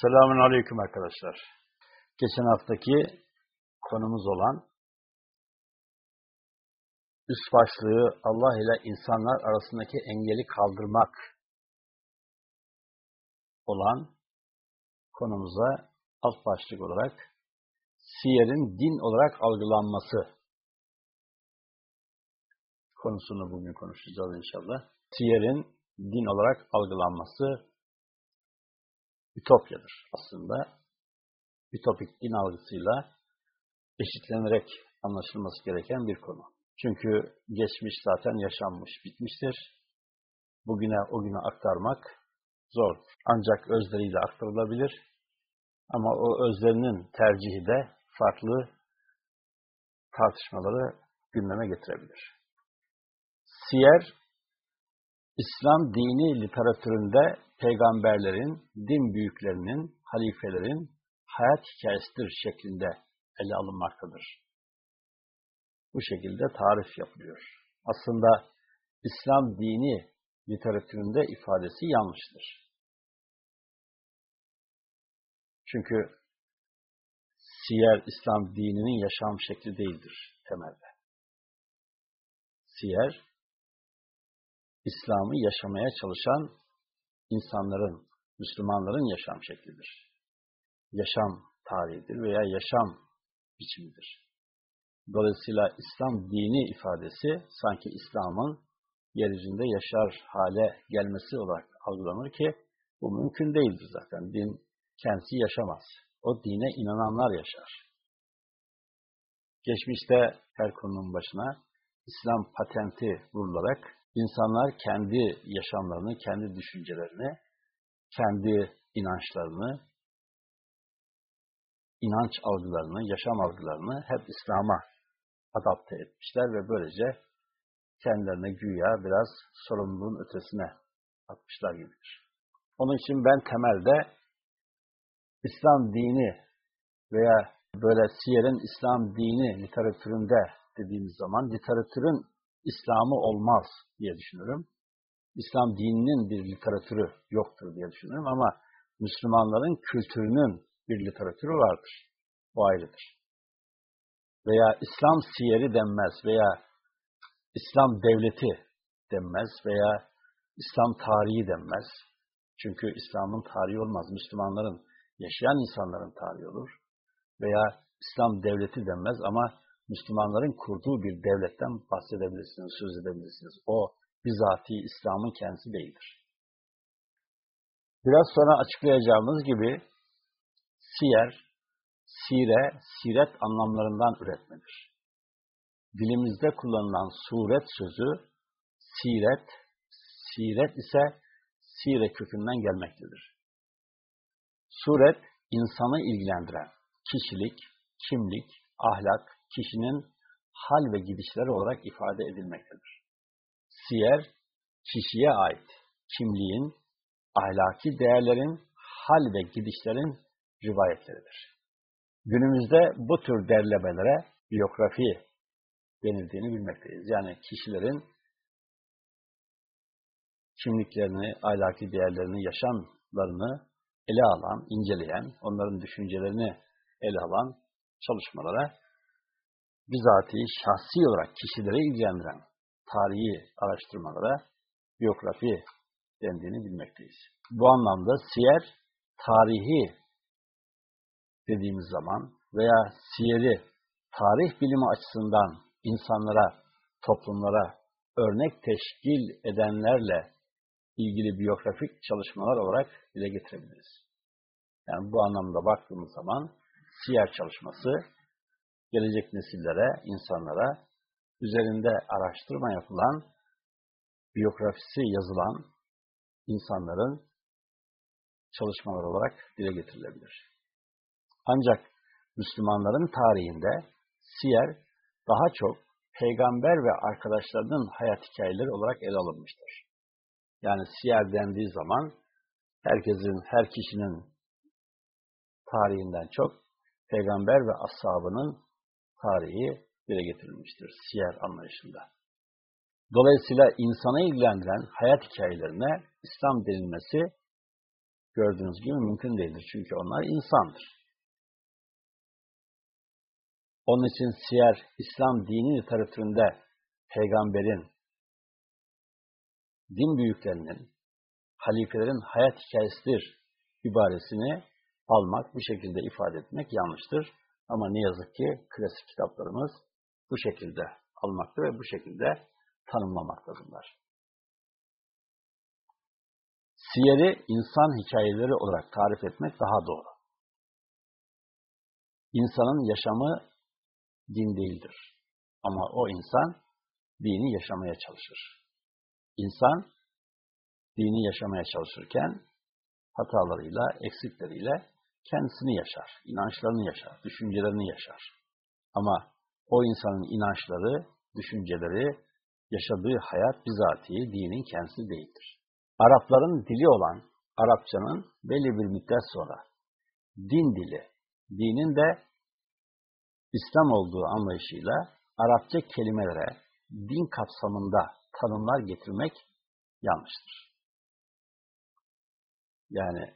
Selamun Aleyküm arkadaşlar. Geçen haftaki konumuz olan üst başlığı Allah ile insanlar arasındaki engeli kaldırmak olan konumuza alt başlık olarak siyerin din olarak algılanması konusunu bugün konuşacağız inşallah. Siyerin din olarak algılanması ütopyadır aslında. Ütopik din algısıyla eşitlenerek anlaşılması gereken bir konu. Çünkü geçmiş zaten yaşanmış, bitmiştir. Bugüne o güne aktarmak zor. Ancak özleriyle aktarılabilir. Ama o özlerinin tercihi de farklı tartışmaları gündeme getirebilir. Siyer, İslam dini literatüründe peygamberlerin, din büyüklerinin, halifelerin hayat hikayesidir şeklinde ele alınmaktadır. Bu şekilde tarif yapılıyor. Aslında İslam dini literatüründe ifadesi yanlıştır. Çünkü siyer İslam dininin yaşam şekli değildir temelde. Siyer, İslam'ı yaşamaya çalışan insanların, Müslümanların yaşam şeklidir. Yaşam tarihidir veya yaşam biçimidir. Dolayısıyla İslam dini ifadesi sanki İslam'ın yeryüzünde yaşar hale gelmesi olarak algılanır ki bu mümkün değildir zaten. Din kendisi yaşamaz. O dine inananlar yaşar. Geçmişte her konunun başına İslam patenti vurularak insanlar kendi yaşamlarını, kendi düşüncelerini, kendi inançlarını, inanç algılarını, yaşam algılarını hep İslam'a adapte etmişler ve böylece kendilerine güya biraz sorumluluğun ötesine atmışlar gibidir. Onun için ben temelde İslam dini veya böyle siyerin İslam dini literatüründe dediğimiz zaman literatürün İslam'ı olmaz diye düşünürüm. İslam dininin bir literatürü yoktur diye düşünürüm ama Müslümanların kültürünün bir literatürü vardır. O ayrıdır. Veya İslam siyeri denmez veya İslam devleti denmez veya İslam tarihi denmez. Çünkü İslam'ın tarihi olmaz. Müslümanların, yaşayan insanların tarihi olur. Veya İslam devleti denmez ama Müslümanların kurduğu bir devletten bahsedebilirsiniz, söz edebilirsiniz. O bizatihi İslam'ın kendisi değildir. Biraz sonra açıklayacağımız gibi siyer, sire, siret anlamlarından üretmedir. Dilimizde kullanılan suret sözü, siret, siret ise sire kökünden gelmektedir. Suret, insanı ilgilendiren kişilik, kimlik, ahlak, kişinin hal ve gidişleri olarak ifade edilmektedir. Siyer, kişiye ait kimliğin, ahlaki değerlerin, hal ve gidişlerin rivayetleridir. Günümüzde bu tür derlemelere biyografi denildiğini bilmekteyiz. Yani kişilerin kimliklerini, ahlaki değerlerini, yaşamlarını ele alan, inceleyen, onların düşüncelerini ele alan çalışmalara bizatihi şahsi olarak kişileri ilgilendiren tarihi araştırmalara biyografi dendiğini bilmekteyiz. Bu anlamda siyer, tarihi dediğimiz zaman veya siyeri tarih bilimi açısından insanlara, toplumlara örnek teşkil edenlerle ilgili biyografik çalışmalar olarak dile getirebiliriz. Yani bu anlamda baktığımız zaman siyer çalışması gelecek nesillere, insanlara üzerinde araştırma yapılan, biyografisi yazılan insanların çalışmalar olarak dile getirilebilir. Ancak Müslümanların tarihinde siyer daha çok peygamber ve arkadaşlarının hayat hikayeleri olarak ele alınmıştır. Yani siyer dendiği zaman herkesin, her kişinin tarihinden çok peygamber ve ashabının tarihi dile getirilmiştir siyer anlayışında. Dolayısıyla insanı ilgilendiren hayat hikayelerine İslam denilmesi gördüğünüz gibi mümkün değildir. Çünkü onlar insandır. Onun için siyer, İslam dini literatüründe peygamberin, din büyüklerinin, halifelerin hayat hikayesidir ibaresini almak, bu şekilde ifade etmek yanlıştır. Ama ne yazık ki klasik kitaplarımız bu şekilde almakta ve bu şekilde tanımlamaktadırlar. Siyeri insan hikayeleri olarak tarif etmek daha doğru. İnsanın yaşamı din değildir. Ama o insan dini yaşamaya çalışır. İnsan dini yaşamaya çalışırken hatalarıyla, eksikleriyle kendisini yaşar, inançlarını yaşar, düşüncelerini yaşar. Ama o insanın inançları, düşünceleri, yaşadığı hayat bizatihi dinin kendisi değildir. Arapların dili olan Arapçanın belli bir müddet sonra din dili, dinin de İslam olduğu anlayışıyla Arapça kelimelere din kapsamında tanımlar getirmek yanlıştır. Yani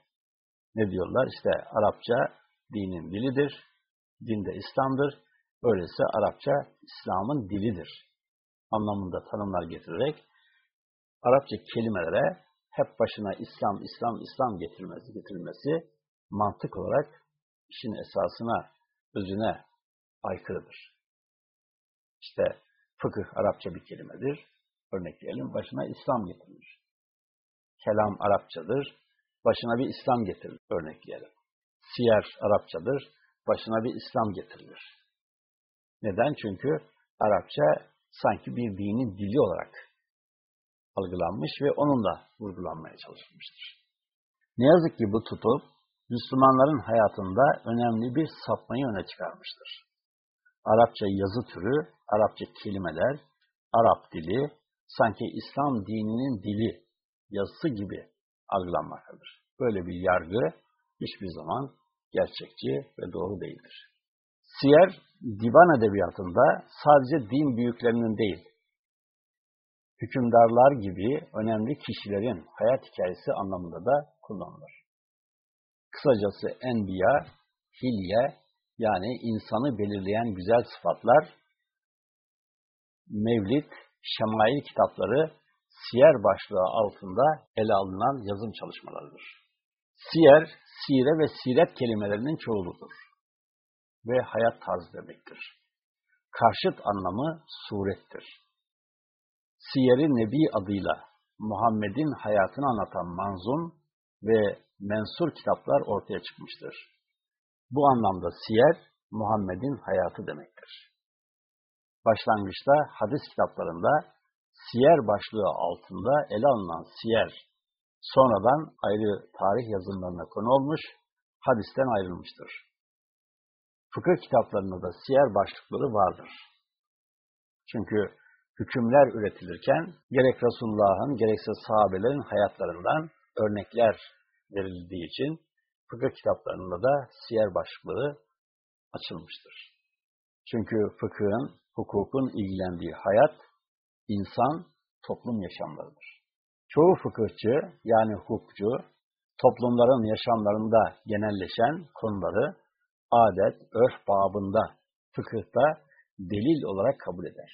ne diyorlar? İşte Arapça dinin dilidir, din de İslam'dır. Öyleyse Arapça İslam'ın dilidir anlamında tanımlar getirerek Arapça kelimelere hep başına İslam, İslam, İslam getirmesi, getirilmesi mantık olarak işin esasına, özüne aykırıdır. İşte fıkıh Arapça bir kelimedir. Örnekleyelim, başına İslam getirilir. Kelam Arapçadır, başına bir İslam getirilir. Örnekleyelim. Siyer Arapçadır, başına bir İslam getirilir. Neden? Çünkü Arapça sanki bir dinin dili olarak algılanmış ve onunla vurgulanmaya çalışılmıştır. Ne yazık ki bu tutum Müslümanların hayatında önemli bir sapmayı öne çıkarmıştır. Arapça yazı türü, Arapça kelimeler, Arap dili sanki İslam dininin dili, yazısı gibi algılanmaktadır. Böyle bir yargı hiçbir zaman gerçekçi ve doğru değildir. Siyer, divan edebiyatında sadece din büyüklerinin değil, hükümdarlar gibi önemli kişilerin hayat hikayesi anlamında da kullanılır. Kısacası enbiya, hilye yani insanı belirleyen güzel sıfatlar, mevlid, şemail kitapları siyer başlığı altında ele alınan yazım çalışmalarıdır. Siyer, sire ve siret kelimelerinin çoğuludur ve hayat tarzı demektir. Karşıt anlamı surettir. Siyer-i Nebi adıyla Muhammed'in hayatını anlatan manzum ve mensur kitaplar ortaya çıkmıştır. Bu anlamda siyer, Muhammed'in hayatı demektir. Başlangıçta hadis kitaplarında siyer başlığı altında ele alınan siyer, sonradan ayrı tarih yazımlarına konu olmuş, hadisten ayrılmıştır. Fıkıh kitaplarında da siyer başlıkları vardır. Çünkü hükümler üretilirken gerek Resulullah'ın gerekse sahabelerin hayatlarından örnekler verildiği için fıkıh kitaplarında da siyer başlıkları açılmıştır. Çünkü fıkhın, hukukun ilgilendiği hayat, insan, toplum yaşamlarıdır. Çoğu fıkıhçı yani hukukçu, toplumların yaşamlarında genelleşen konuları adet, örf babında, fıkıhta delil olarak kabul eder.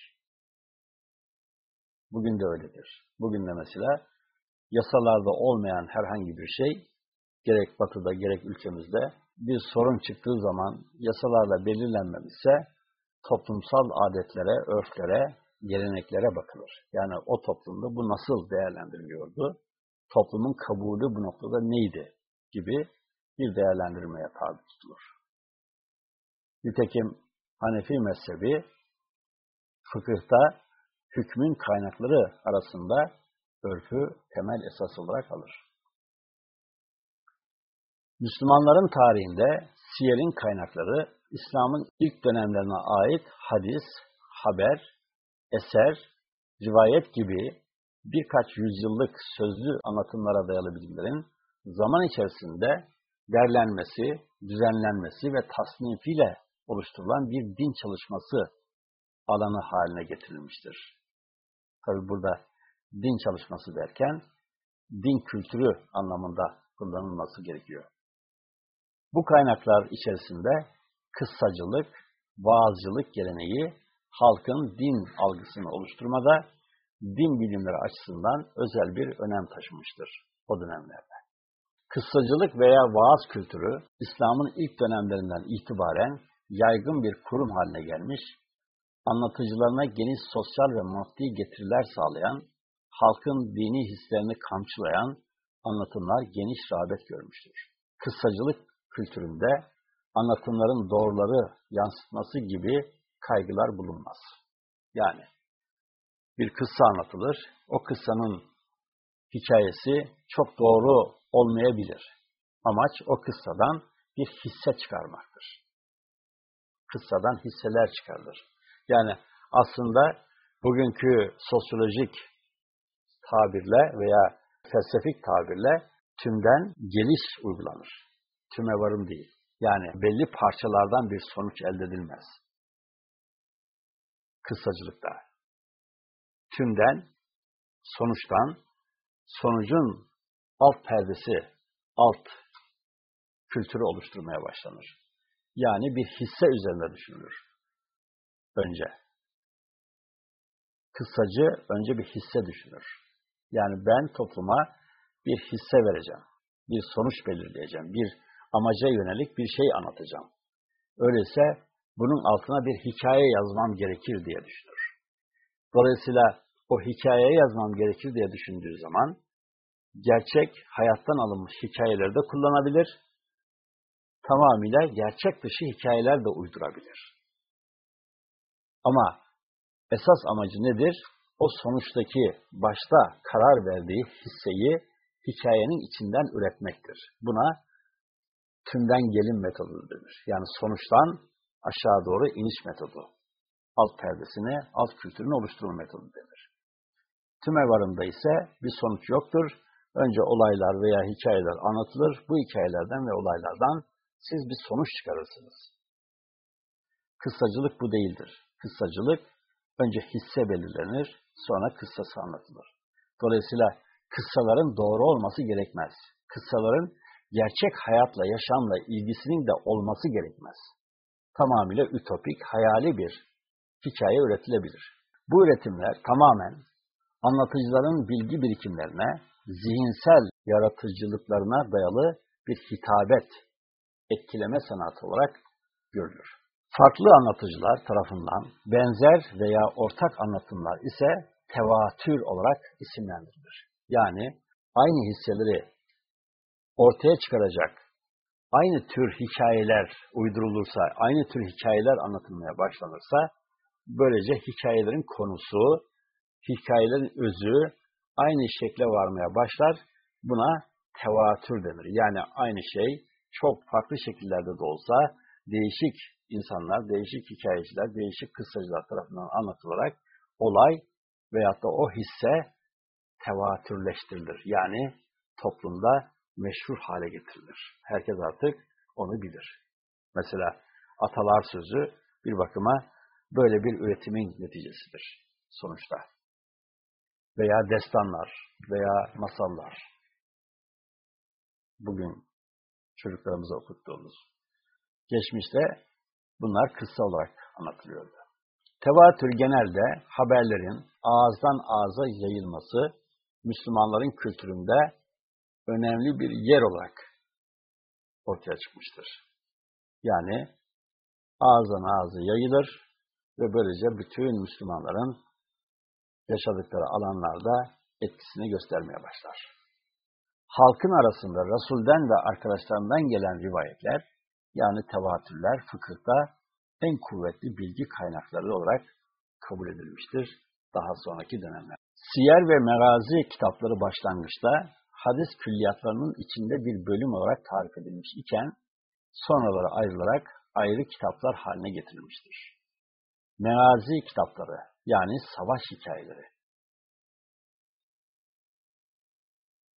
Bugün de öyledir. Bugün de mesela yasalarda olmayan herhangi bir şey, gerek batıda gerek ülkemizde bir sorun çıktığı zaman yasalarla belirlenmemişse toplumsal adetlere, örflere, geleneklere bakılır. Yani o toplumda bu nasıl değerlendiriliyordu? Toplumun kabulü bu noktada neydi? gibi bir değerlendirmeye tabi tutulur. Nitekim Hanefi mezhebi fıkıhta hükmün kaynakları arasında örfü temel esas olarak alır. Müslümanların tarihinde siyerin kaynakları İslam'ın ilk dönemlerine ait hadis, haber, eser, rivayet gibi birkaç yüzyıllık sözlü anlatımlara dayalı bilgilerin zaman içerisinde derlenmesi, düzenlenmesi ve tasnifiyle oluşturulan bir din çalışması alanı haline getirilmiştir. Tabi burada din çalışması derken din kültürü anlamında kullanılması gerekiyor. Bu kaynaklar içerisinde kıssacılık, vaazcılık geleneği halkın din algısını oluşturmada din bilimleri açısından özel bir önem taşımıştır o dönemlerde. Kıssacılık veya vaaz kültürü İslam'ın ilk dönemlerinden itibaren yaygın bir kurum haline gelmiş, anlatıcılarına geniş sosyal ve maddi getiriler sağlayan, halkın dini hislerini kamçılayan anlatımlar geniş rağbet görmüştür. Kıssacılık kültüründe anlatımların doğruları yansıtması gibi kaygılar bulunmaz. Yani bir kıssa anlatılır, o kıssanın hikayesi çok doğru olmayabilir. Amaç o kıssadan bir hisse çıkarmaktır. Kıssadan hisseler çıkarılır. Yani aslında bugünkü sosyolojik tabirle veya felsefik tabirle tümden geliş uygulanır. Tüme varım değil. Yani belli parçalardan bir sonuç elde edilmez. Kıssacılıkta. Tümden, sonuçtan, sonucun alt perdesi, alt kültürü oluşturmaya başlanır. Yani bir hisse üzerinde düşünülür. Önce. Kıssacı önce bir hisse düşünür. Yani ben topluma bir hisse vereceğim. Bir sonuç belirleyeceğim. Bir amaca yönelik bir şey anlatacağım. Öyleyse bunun altına bir hikaye yazmam gerekir diye düşünür. Dolayısıyla o hikaye yazmam gerekir diye düşündüğü zaman gerçek hayattan alınmış hikayeleri de kullanabilir. Tamamıyla gerçek dışı hikayeler de uydurabilir. Ama esas amacı nedir? O sonuçtaki başta karar verdiği hisseyi hikayenin içinden üretmektir. Buna tümden gelin metodu denir. Yani sonuçtan aşağı doğru iniş metodu. Alt perdesini, alt kültürünü oluşturma metodu denir. Tüme varında ise bir sonuç yoktur. Önce olaylar veya hikayeler anlatılır. Bu hikayelerden ve olaylardan siz bir sonuç çıkarırsınız. Kıssacılık bu değildir. Kıssacılık önce hisse belirlenir, sonra kıssası anlatılır. Dolayısıyla kıssaların doğru olması gerekmez. Kıssaların gerçek hayatla, yaşamla ilgisinin de olması gerekmez. Tamamıyla ütopik, hayali bir hikaye üretilebilir. Bu üretimler tamamen anlatıcıların bilgi birikimlerine, zihinsel yaratıcılıklarına dayalı bir hitabet, etkileme sanatı olarak görülür. Farklı anlatıcılar tarafından benzer veya ortak anlatımlar ise tevatür olarak isimlendirilir. Yani aynı hisseleri ortaya çıkaracak, aynı tür hikayeler uydurulursa, aynı tür hikayeler anlatılmaya başlanırsa, böylece hikayelerin konusu, hikayelerin özü aynı şekle varmaya başlar. Buna tevatür denir. Yani aynı şey çok farklı şekillerde de olsa değişik insanlar, değişik hikayeciler, değişik kıssacılar tarafından anlatılarak olay veyahut da o hisse tevatürleştirilir. Yani toplumda meşhur hale getirilir. Herkes artık onu bilir. Mesela atalar sözü bir bakıma böyle bir üretimin neticesidir sonuçta. Veya destanlar veya masallar. Bugün çocuklarımıza okuttuğumuz. Geçmişte bunlar kısa olarak anlatılıyordu. Tevatür genelde haberlerin ağızdan ağza yayılması Müslümanların kültüründe önemli bir yer olarak ortaya çıkmıştır. Yani ağızdan ağza yayılır ve böylece bütün Müslümanların yaşadıkları alanlarda etkisini göstermeye başlar. Halkın arasında Resul'den ve arkadaşlarından gelen rivayetler, yani tevatürler fıkıhta en kuvvetli bilgi kaynakları olarak kabul edilmiştir daha sonraki dönemler. Siyer ve Megazi kitapları başlangıçta hadis külliyatlarının içinde bir bölüm olarak tarif edilmiş iken sonraları ayrılarak ayrı kitaplar haline getirilmiştir. Megazi kitapları yani savaş hikayeleri.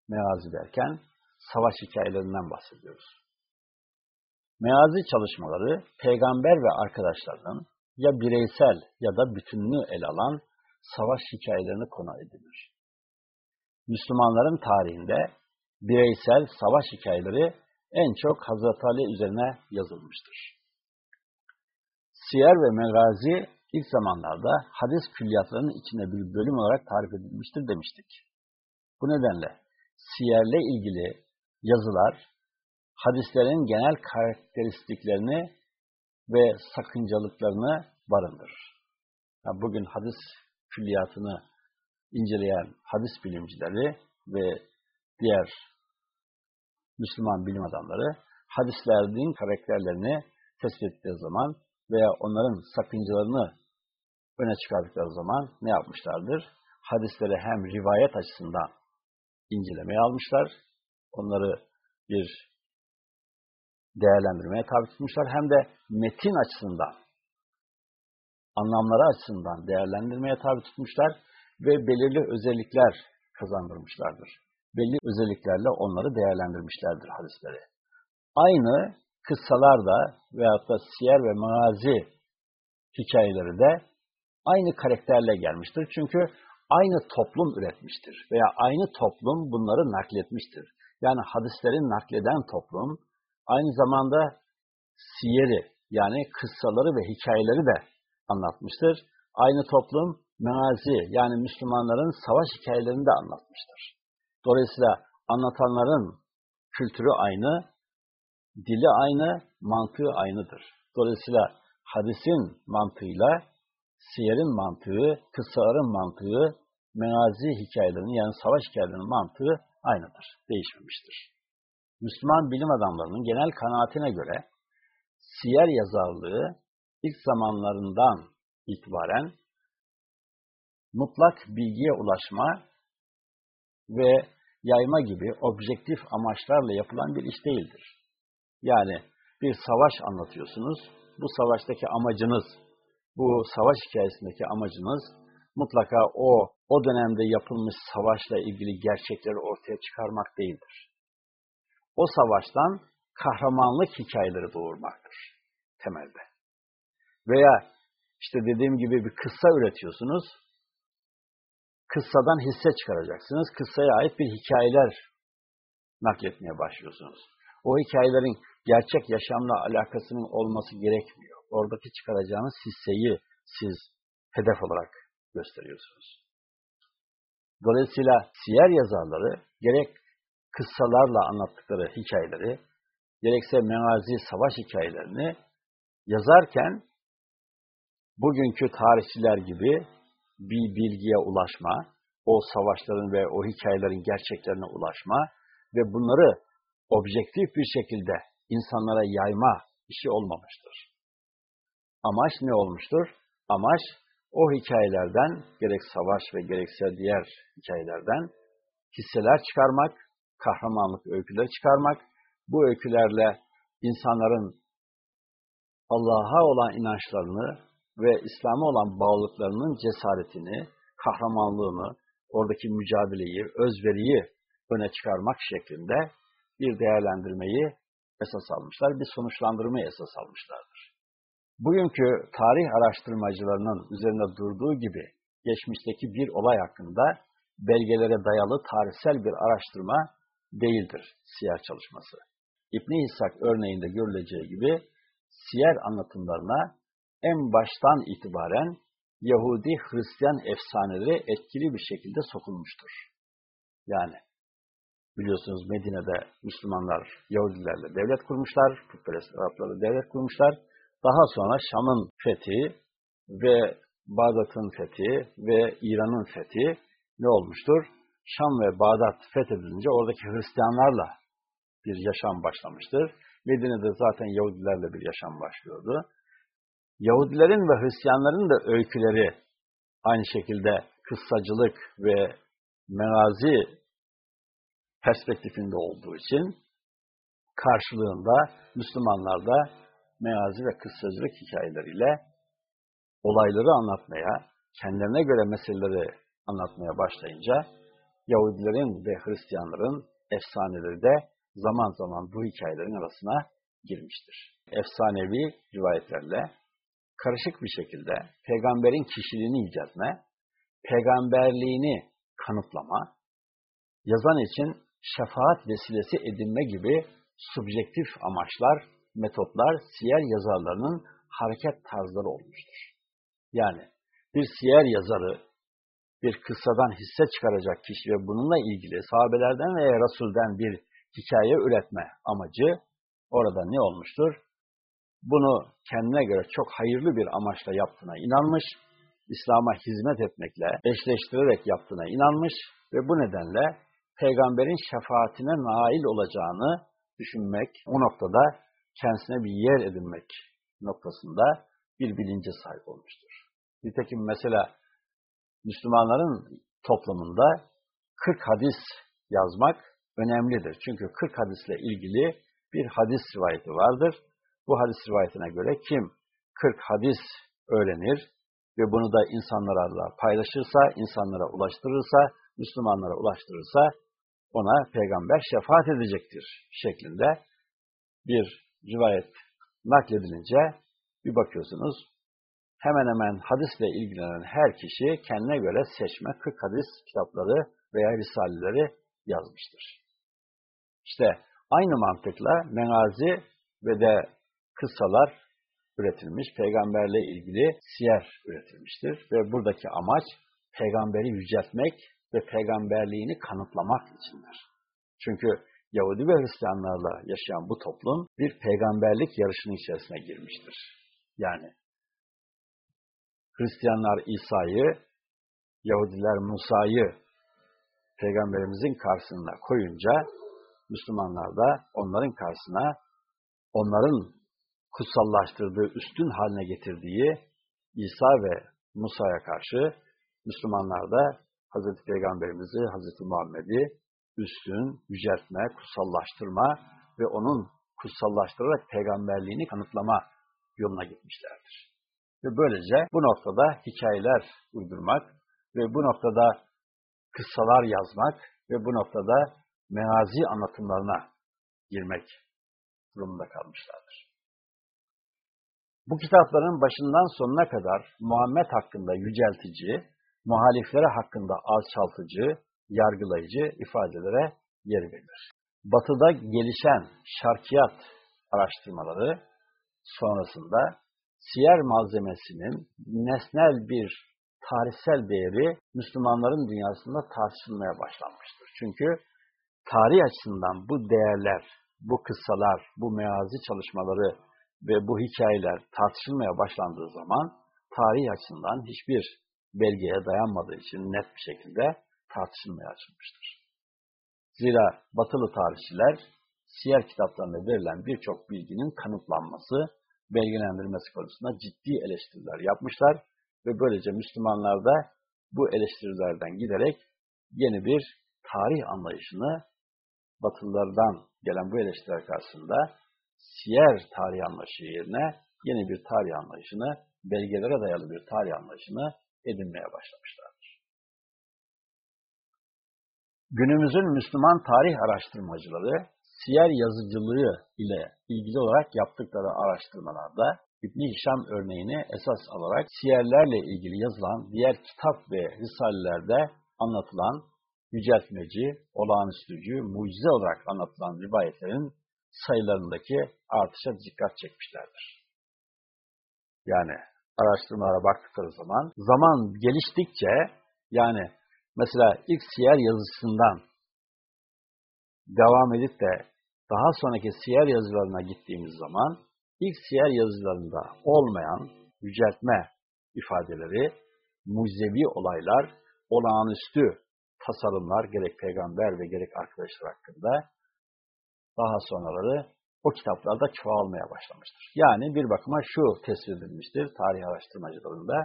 Megazi derken savaş hikayelerinden bahsediyoruz. Meazi çalışmaları peygamber ve arkadaşlarının ya bireysel ya da bütününü ele alan savaş hikayelerini konu edilir. Müslümanların tarihinde bireysel savaş hikayeleri en çok Hazreti Ali üzerine yazılmıştır. Siyer ve Megazi ilk zamanlarda hadis külliyatlarının içinde bir bölüm olarak tarif edilmiştir demiştik. Bu nedenle siyerle ilgili yazılar hadislerin genel karakteristiklerini ve sakıncalıklarını barındırır. Yani bugün hadis külliyatını inceleyen hadis bilimcileri ve diğer Müslüman bilim adamları hadislerin karakterlerini tespit ettiği zaman veya onların sakıncalarını öne çıkardıkları zaman ne yapmışlardır? Hadisleri hem rivayet açısından incelemeye almışlar, onları bir değerlendirmeye tabi tutmuşlar, hem de metin açısından, anlamları açısından değerlendirmeye tabi tutmuşlar ve belirli özellikler kazandırmışlardır. Belli özelliklerle onları değerlendirmişlerdir hadisleri. Aynı kıssalar da veyahut da siyer ve mazi hikayeleri de aynı karakterle gelmiştir. Çünkü aynı toplum üretmiştir veya aynı toplum bunları nakletmiştir. Yani hadisleri nakleden toplum aynı zamanda siyeri yani kıssaları ve hikayeleri de anlatmıştır. Aynı toplum meazi yani Müslümanların savaş hikayelerini de anlatmıştır. Dolayısıyla anlatanların kültürü aynı, dili aynı, mantığı aynıdır. Dolayısıyla hadisin mantığıyla siyerin mantığı, kıssaların mantığı, meazi hikayelerinin yani savaş hikayelerinin mantığı aynıdır, değişmemiştir. Müslüman bilim adamlarının genel kanaatine göre siyer yazarlığı ilk zamanlarından itibaren mutlak bilgiye ulaşma ve yayma gibi objektif amaçlarla yapılan bir iş değildir. Yani bir savaş anlatıyorsunuz, bu savaştaki amacınız, bu savaş hikayesindeki amacınız mutlaka o, o dönemde yapılmış savaşla ilgili gerçekleri ortaya çıkarmak değildir. O savaştan kahramanlık hikayeleri doğurmaktır temelde. Veya işte dediğim gibi bir kıssa üretiyorsunuz, kıssadan hisse çıkaracaksınız, kıssaya ait bir hikayeler nakletmeye başlıyorsunuz. O hikayelerin gerçek yaşamla alakasının olması gerekmiyor. Oradaki çıkaracağınız hisseyi siz hedef olarak gösteriyorsunuz. Dolayısıyla siyer yazarları gerek kıssalarla anlattıkları hikayeleri, gerekse mevazi savaş hikayelerini yazarken bugünkü tarihçiler gibi bir bilgiye ulaşma, o savaşların ve o hikayelerin gerçeklerine ulaşma ve bunları objektif bir şekilde insanlara yayma işi olmamıştır. Amaç ne olmuştur? Amaç o hikayelerden gerek savaş ve gerekse diğer hikayelerden hisseler çıkarmak, kahramanlık öyküleri çıkarmak, bu öykülerle insanların Allah'a olan inançlarını ve İslam'a olan bağlılıklarının cesaretini, kahramanlığını, oradaki mücadeleyi, özveriyi öne çıkarmak şeklinde bir değerlendirmeyi esas almışlar, bir sonuçlandırmayı esas almışlardır. Bugünkü tarih araştırmacılarının üzerinde durduğu gibi geçmişteki bir olay hakkında belgelere dayalı tarihsel bir araştırma değildir siyer çalışması. İbn İshak örneğinde görüleceği gibi siyer anlatımlarına en baştan itibaren Yahudi Hristiyan efsaneleri etkili bir şekilde sokulmuştur. Yani biliyorsunuz Medine'de Müslümanlar Yahudilerle devlet kurmuşlar, Putperest Araplarla devlet kurmuşlar. Daha sonra Şam'ın fethi ve Bağdat'ın fethi ve İran'ın fethi ne olmuştur? Şam ve Bağdat fethedilince oradaki Hristiyanlarla bir yaşam başlamıştır. Medine'de zaten Yahudilerle bir yaşam başlıyordu. Yahudilerin ve Hristiyanların da öyküleri aynı şekilde kıssacılık ve menazi perspektifinde olduğu için karşılığında Müslümanlar da meazi ve kıssacılık hikayeleriyle olayları anlatmaya, kendilerine göre meseleleri anlatmaya başlayınca Yahudilerin ve Hristiyanların efsaneleri de zaman zaman bu hikayelerin arasına girmiştir. Efsanevi rivayetlerle karışık bir şekilde peygamberin kişiliğini etme, peygamberliğini kanıtlama, yazan için şefaat vesilesi edinme gibi subjektif amaçlar, metotlar siyer yazarlarının hareket tarzları olmuştur. Yani bir siyer yazarı bir kıssadan hisse çıkaracak kişi ve bununla ilgili sahabelerden veya Resul'den bir hikaye üretme amacı orada ne olmuştur? Bunu kendine göre çok hayırlı bir amaçla yaptığına inanmış, İslam'a hizmet etmekle eşleştirerek yaptığına inanmış ve bu nedenle peygamberin şefaatine nail olacağını düşünmek, o noktada kendisine bir yer edinmek noktasında bir bilince sahip olmuştur. Nitekim mesela Müslümanların toplumunda 40 hadis yazmak önemlidir. Çünkü 40 hadisle ilgili bir hadis rivayeti vardır. Bu hadis rivayetine göre kim 40 hadis öğrenir ve bunu da insanlarla paylaşırsa, insanlara ulaştırırsa, Müslümanlara ulaştırırsa ona peygamber şefaat edecektir şeklinde bir rivayet nakledilince bir bakıyorsunuz hemen hemen hadisle ilgilenen her kişi kendine göre seçme 40 hadis kitapları veya risaleleri yazmıştır. İşte aynı mantıkla menazi ve de kıssalar üretilmiş, peygamberle ilgili siyer üretilmiştir. Ve buradaki amaç peygamberi yüceltmek ve peygamberliğini kanıtlamak içindir. Çünkü Yahudi ve Hristiyanlarla yaşayan bu toplum bir peygamberlik yarışının içerisine girmiştir. Yani Hristiyanlar İsa'yı, Yahudiler Musa'yı peygamberimizin karşısına koyunca Müslümanlar da onların karşısına onların kutsallaştırdığı, üstün haline getirdiği İsa ve Musa'ya karşı Müslümanlar da Hz. Peygamberimizi, Hz. Muhammed'i üstün, yüceltme, kutsallaştırma ve onun kutsallaştırarak peygamberliğini kanıtlama yoluna gitmişlerdir. Ve böylece bu noktada hikayeler uydurmak ve bu noktada kıssalar yazmak ve bu noktada meazi anlatımlarına girmek durumunda kalmışlardır. Bu kitapların başından sonuna kadar Muhammed hakkında yüceltici, muhaliflere hakkında alçaltıcı, yargılayıcı ifadelere yer verilir. Batı'da gelişen şarkiyat araştırmaları sonrasında siyer malzemesinin nesnel bir tarihsel değeri Müslümanların dünyasında tartışılmaya başlanmıştır. Çünkü tarih açısından bu değerler, bu kıssalar, bu meazi çalışmaları ve bu hikayeler tartışılmaya başlandığı zaman tarih açısından hiçbir belgeye dayanmadığı için net bir şekilde tartışılmaya açılmıştır. Zira batılı tarihçiler siyer kitaplarında verilen birçok bilginin kanıtlanması, belgelendirilmesi konusunda ciddi eleştiriler yapmışlar ve böylece Müslümanlar da bu eleştirilerden giderek yeni bir tarih anlayışını Batılılardan gelen bu eleştiriler karşısında siyer tarih anlayışı yerine yeni bir tarih anlayışını, belgelere dayalı bir tarih anlayışını edinmeye başlamışlardır. Günümüzün Müslüman tarih araştırmacıları, siyer yazıcılığı ile ilgili olarak yaptıkları araştırmalarda İbn Hişam örneğini esas alarak siyerlerle ilgili yazılan diğer kitap ve risalelerde anlatılan yüceltmeci, olağanüstücü, mucize olarak anlatılan rivayetlerin sayılarındaki artışa dikkat çekmişlerdir. Yani araştırmalara baktıkları zaman zaman geliştikçe yani mesela ilk siyer yazısından devam edip de daha sonraki siyer yazılarına gittiğimiz zaman ilk siyer yazılarında olmayan yüceltme ifadeleri, mucizevi olaylar, olağanüstü tasarımlar gerek peygamber ve gerek arkadaşlar hakkında daha sonraları o kitaplarda çoğalmaya başlamıştır. Yani bir bakıma şu tespit edilmiştir tarih araştırmacılarında.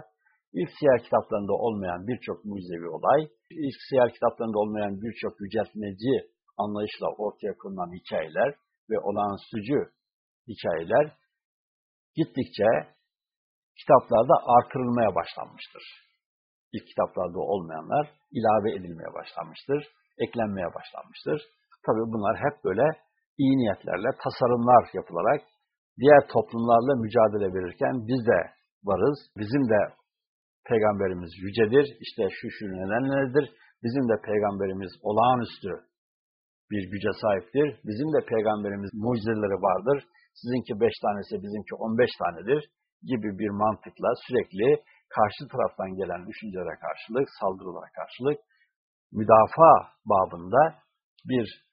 İlk siyer kitaplarında olmayan birçok mucizevi olay, ilk siyer kitaplarında olmayan birçok yüceltmeci anlayışla ortaya konulan hikayeler ve olağanüstücü hikayeler gittikçe kitaplarda artırılmaya başlanmıştır. İlk kitaplarda olmayanlar ilave edilmeye başlanmıştır, eklenmeye başlanmıştır. Tabi bunlar hep böyle iyi niyetlerle tasarımlar yapılarak diğer toplumlarla mücadele verirken biz de varız. Bizim de peygamberimiz yücedir. İşte şu şu nedenlerdir. Bizim de peygamberimiz olağanüstü bir güce sahiptir. Bizim de peygamberimiz mucizeleri vardır. Sizinki beş tanesi, bizimki on beş tanedir gibi bir mantıkla sürekli karşı taraftan gelen düşüncelere karşılık, saldırılara karşılık müdafaa babında bir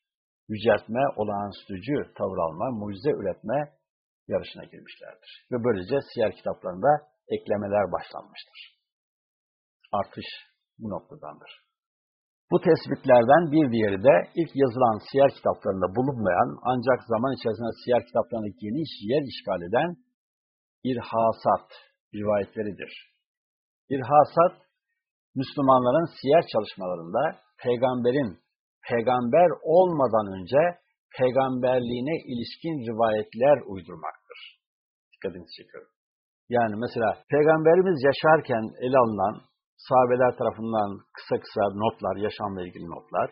yüceltme, olağanüstücü tavır alma, mucize üretme yarışına girmişlerdir. Ve böylece siyer kitaplarında eklemeler başlanmıştır. Artış bu noktadandır. Bu tespitlerden bir diğeri de ilk yazılan siyer kitaplarında bulunmayan ancak zaman içerisinde siyer kitaplarında geniş yer işgal eden irhasat rivayetleridir. İrhasat, Müslümanların siyer çalışmalarında peygamberin peygamber olmadan önce peygamberliğine ilişkin rivayetler uydurmaktır. Dikkatinizi çekiyorum. Yani mesela peygamberimiz yaşarken ele alınan sahabeler tarafından kısa kısa notlar, yaşamla ilgili notlar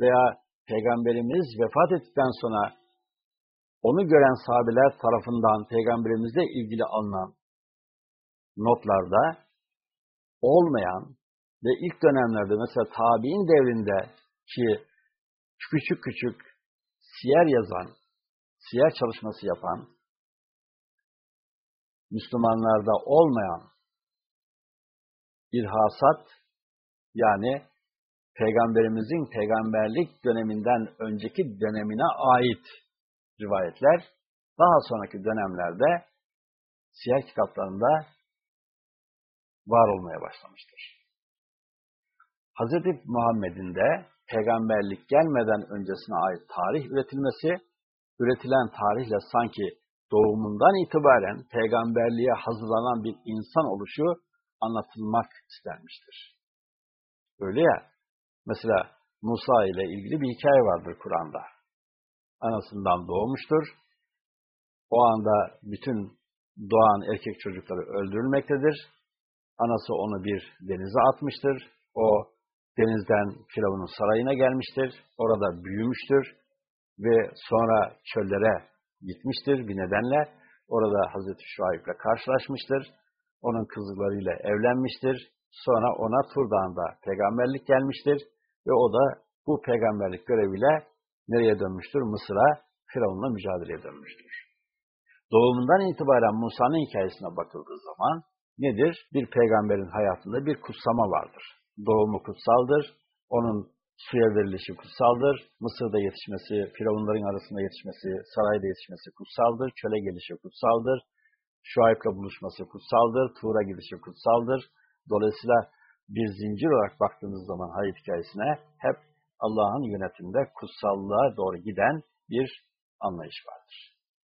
veya peygamberimiz vefat ettikten sonra onu gören sahabeler tarafından peygamberimizle ilgili alınan notlarda olmayan ve ilk dönemlerde mesela tabi'in devrinde ki küçük küçük siyer yazan, siyer çalışması yapan, Müslümanlarda olmayan irhasat yani Peygamberimizin peygamberlik döneminden önceki dönemine ait rivayetler daha sonraki dönemlerde siyer kitaplarında var olmaya başlamıştır. Hz. Muhammed'in de peygamberlik gelmeden öncesine ait tarih üretilmesi, üretilen tarihle sanki doğumundan itibaren peygamberliğe hazırlanan bir insan oluşu anlatılmak istenmiştir. Öyle ya, mesela Musa ile ilgili bir hikaye vardır Kur'an'da. Anasından doğmuştur. O anda bütün doğan erkek çocukları öldürülmektedir. Anası onu bir denize atmıştır. O denizden Firavun'un sarayına gelmiştir. Orada büyümüştür ve sonra çöllere gitmiştir bir nedenle. Orada Hazreti Şuayb'le karşılaşmıştır. Onun kızlarıyla evlenmiştir. Sonra ona Tur Dağı'nda peygamberlik gelmiştir ve o da bu peygamberlik göreviyle nereye dönmüştür? Mısır'a Firavun'la mücadeleye dönmüştür. Doğumundan itibaren Musa'nın hikayesine bakıldığı zaman nedir? Bir peygamberin hayatında bir kutsama vardır doğumu kutsaldır. Onun suya verilişi kutsaldır. Mısır'da yetişmesi, firavunların arasında yetişmesi, sarayda yetişmesi kutsaldır. Çöle gelişi kutsaldır. Şuayb'la buluşması kutsaldır. Tuğra gidişi kutsaldır. Dolayısıyla bir zincir olarak baktığınız zaman hayat hikayesine hep Allah'ın yönetiminde kutsallığa doğru giden bir anlayış vardır.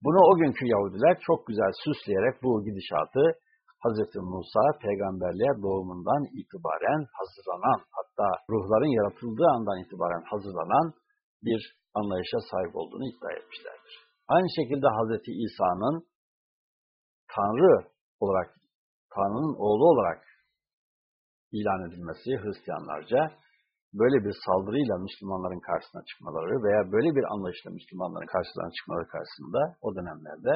Bunu o günkü Yahudiler çok güzel süsleyerek bu gidişatı Hz. Musa peygamberliğe doğumundan itibaren hazırlanan, hatta ruhların yaratıldığı andan itibaren hazırlanan bir anlayışa sahip olduğunu iddia etmişlerdir. Aynı şekilde Hz. İsa'nın Tanrı olarak, Tanrı'nın oğlu olarak ilan edilmesi Hristiyanlarca böyle bir saldırıyla Müslümanların karşısına çıkmaları veya böyle bir anlayışla Müslümanların karşısına çıkmaları karşısında o dönemlerde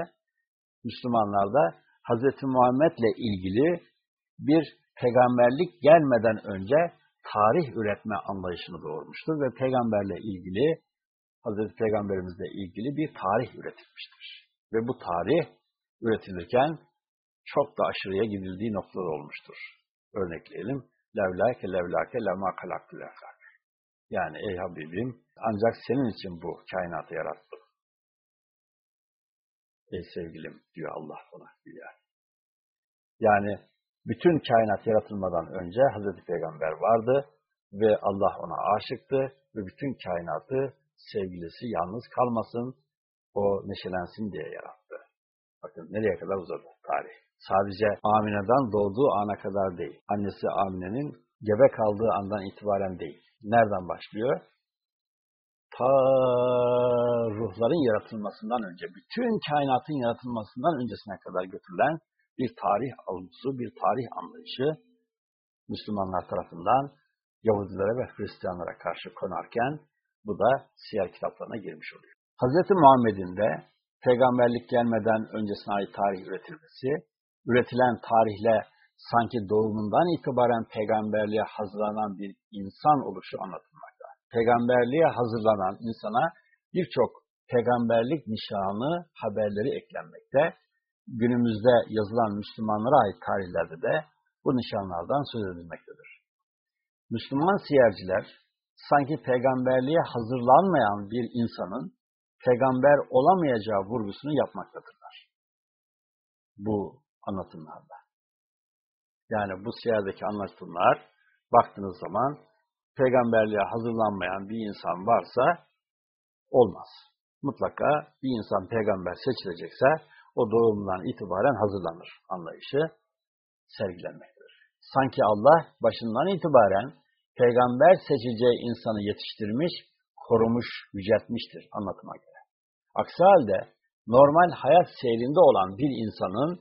Müslümanlarda Hz. Muhammed'le ilgili bir peygamberlik gelmeden önce tarih üretme anlayışını doğurmuştur ve peygamberle ilgili Hz. Peygamberimizle ilgili bir tarih üretilmiştir. Ve bu tarih üretilirken çok da aşırıya gidildiği noktalar olmuştur. Örnekleyelim. Levlake levlake levma kalaktu. Yani ey Habibim ancak senin için bu kainatı yarattım. Ey sevgilim diyor Allah ona güya. Yani bütün kainat yaratılmadan önce Hazreti Peygamber vardı ve Allah ona aşıktı ve bütün kainatı sevgilisi yalnız kalmasın, o neşelensin diye yarattı. Bakın nereye kadar uzadı tarih. Sadece Amine'den doğduğu ana kadar değil. Annesi Amine'nin gebe kaldığı andan itibaren değil. Nereden başlıyor? Ta ruhların yaratılmasından önce, bütün kainatın yaratılmasından öncesine kadar götürülen bir tarih algısı, bir tarih anlayışı Müslümanlar tarafından Yahudilere ve Hristiyanlara karşı konarken bu da siyer kitaplarına girmiş oluyor. Hz. Muhammed'in de peygamberlik gelmeden öncesine ait tarih üretilmesi, üretilen tarihle sanki doğumundan itibaren peygamberliğe hazırlanan bir insan oluşu anlatılmakta. Peygamberliğe hazırlanan insana birçok peygamberlik nişanı haberleri eklenmekte. Günümüzde yazılan Müslümanlara ait tarihlerde de bu nişanlardan söz edilmektedir. Müslüman siyerciler sanki peygamberliğe hazırlanmayan bir insanın peygamber olamayacağı vurgusunu yapmaktadırlar. Bu anlatımlarda. Yani bu siyerdeki anlatımlar baktığınız zaman peygamberliğe hazırlanmayan bir insan varsa olmaz. Mutlaka bir insan peygamber seçilecekse o doğumdan itibaren hazırlanır anlayışı sergilenmektedir. Sanki Allah başından itibaren peygamber seçeceği insanı yetiştirmiş, korumuş, yüceltmiştir anlatıma göre. Aksi halde normal hayat seyrinde olan bir insanın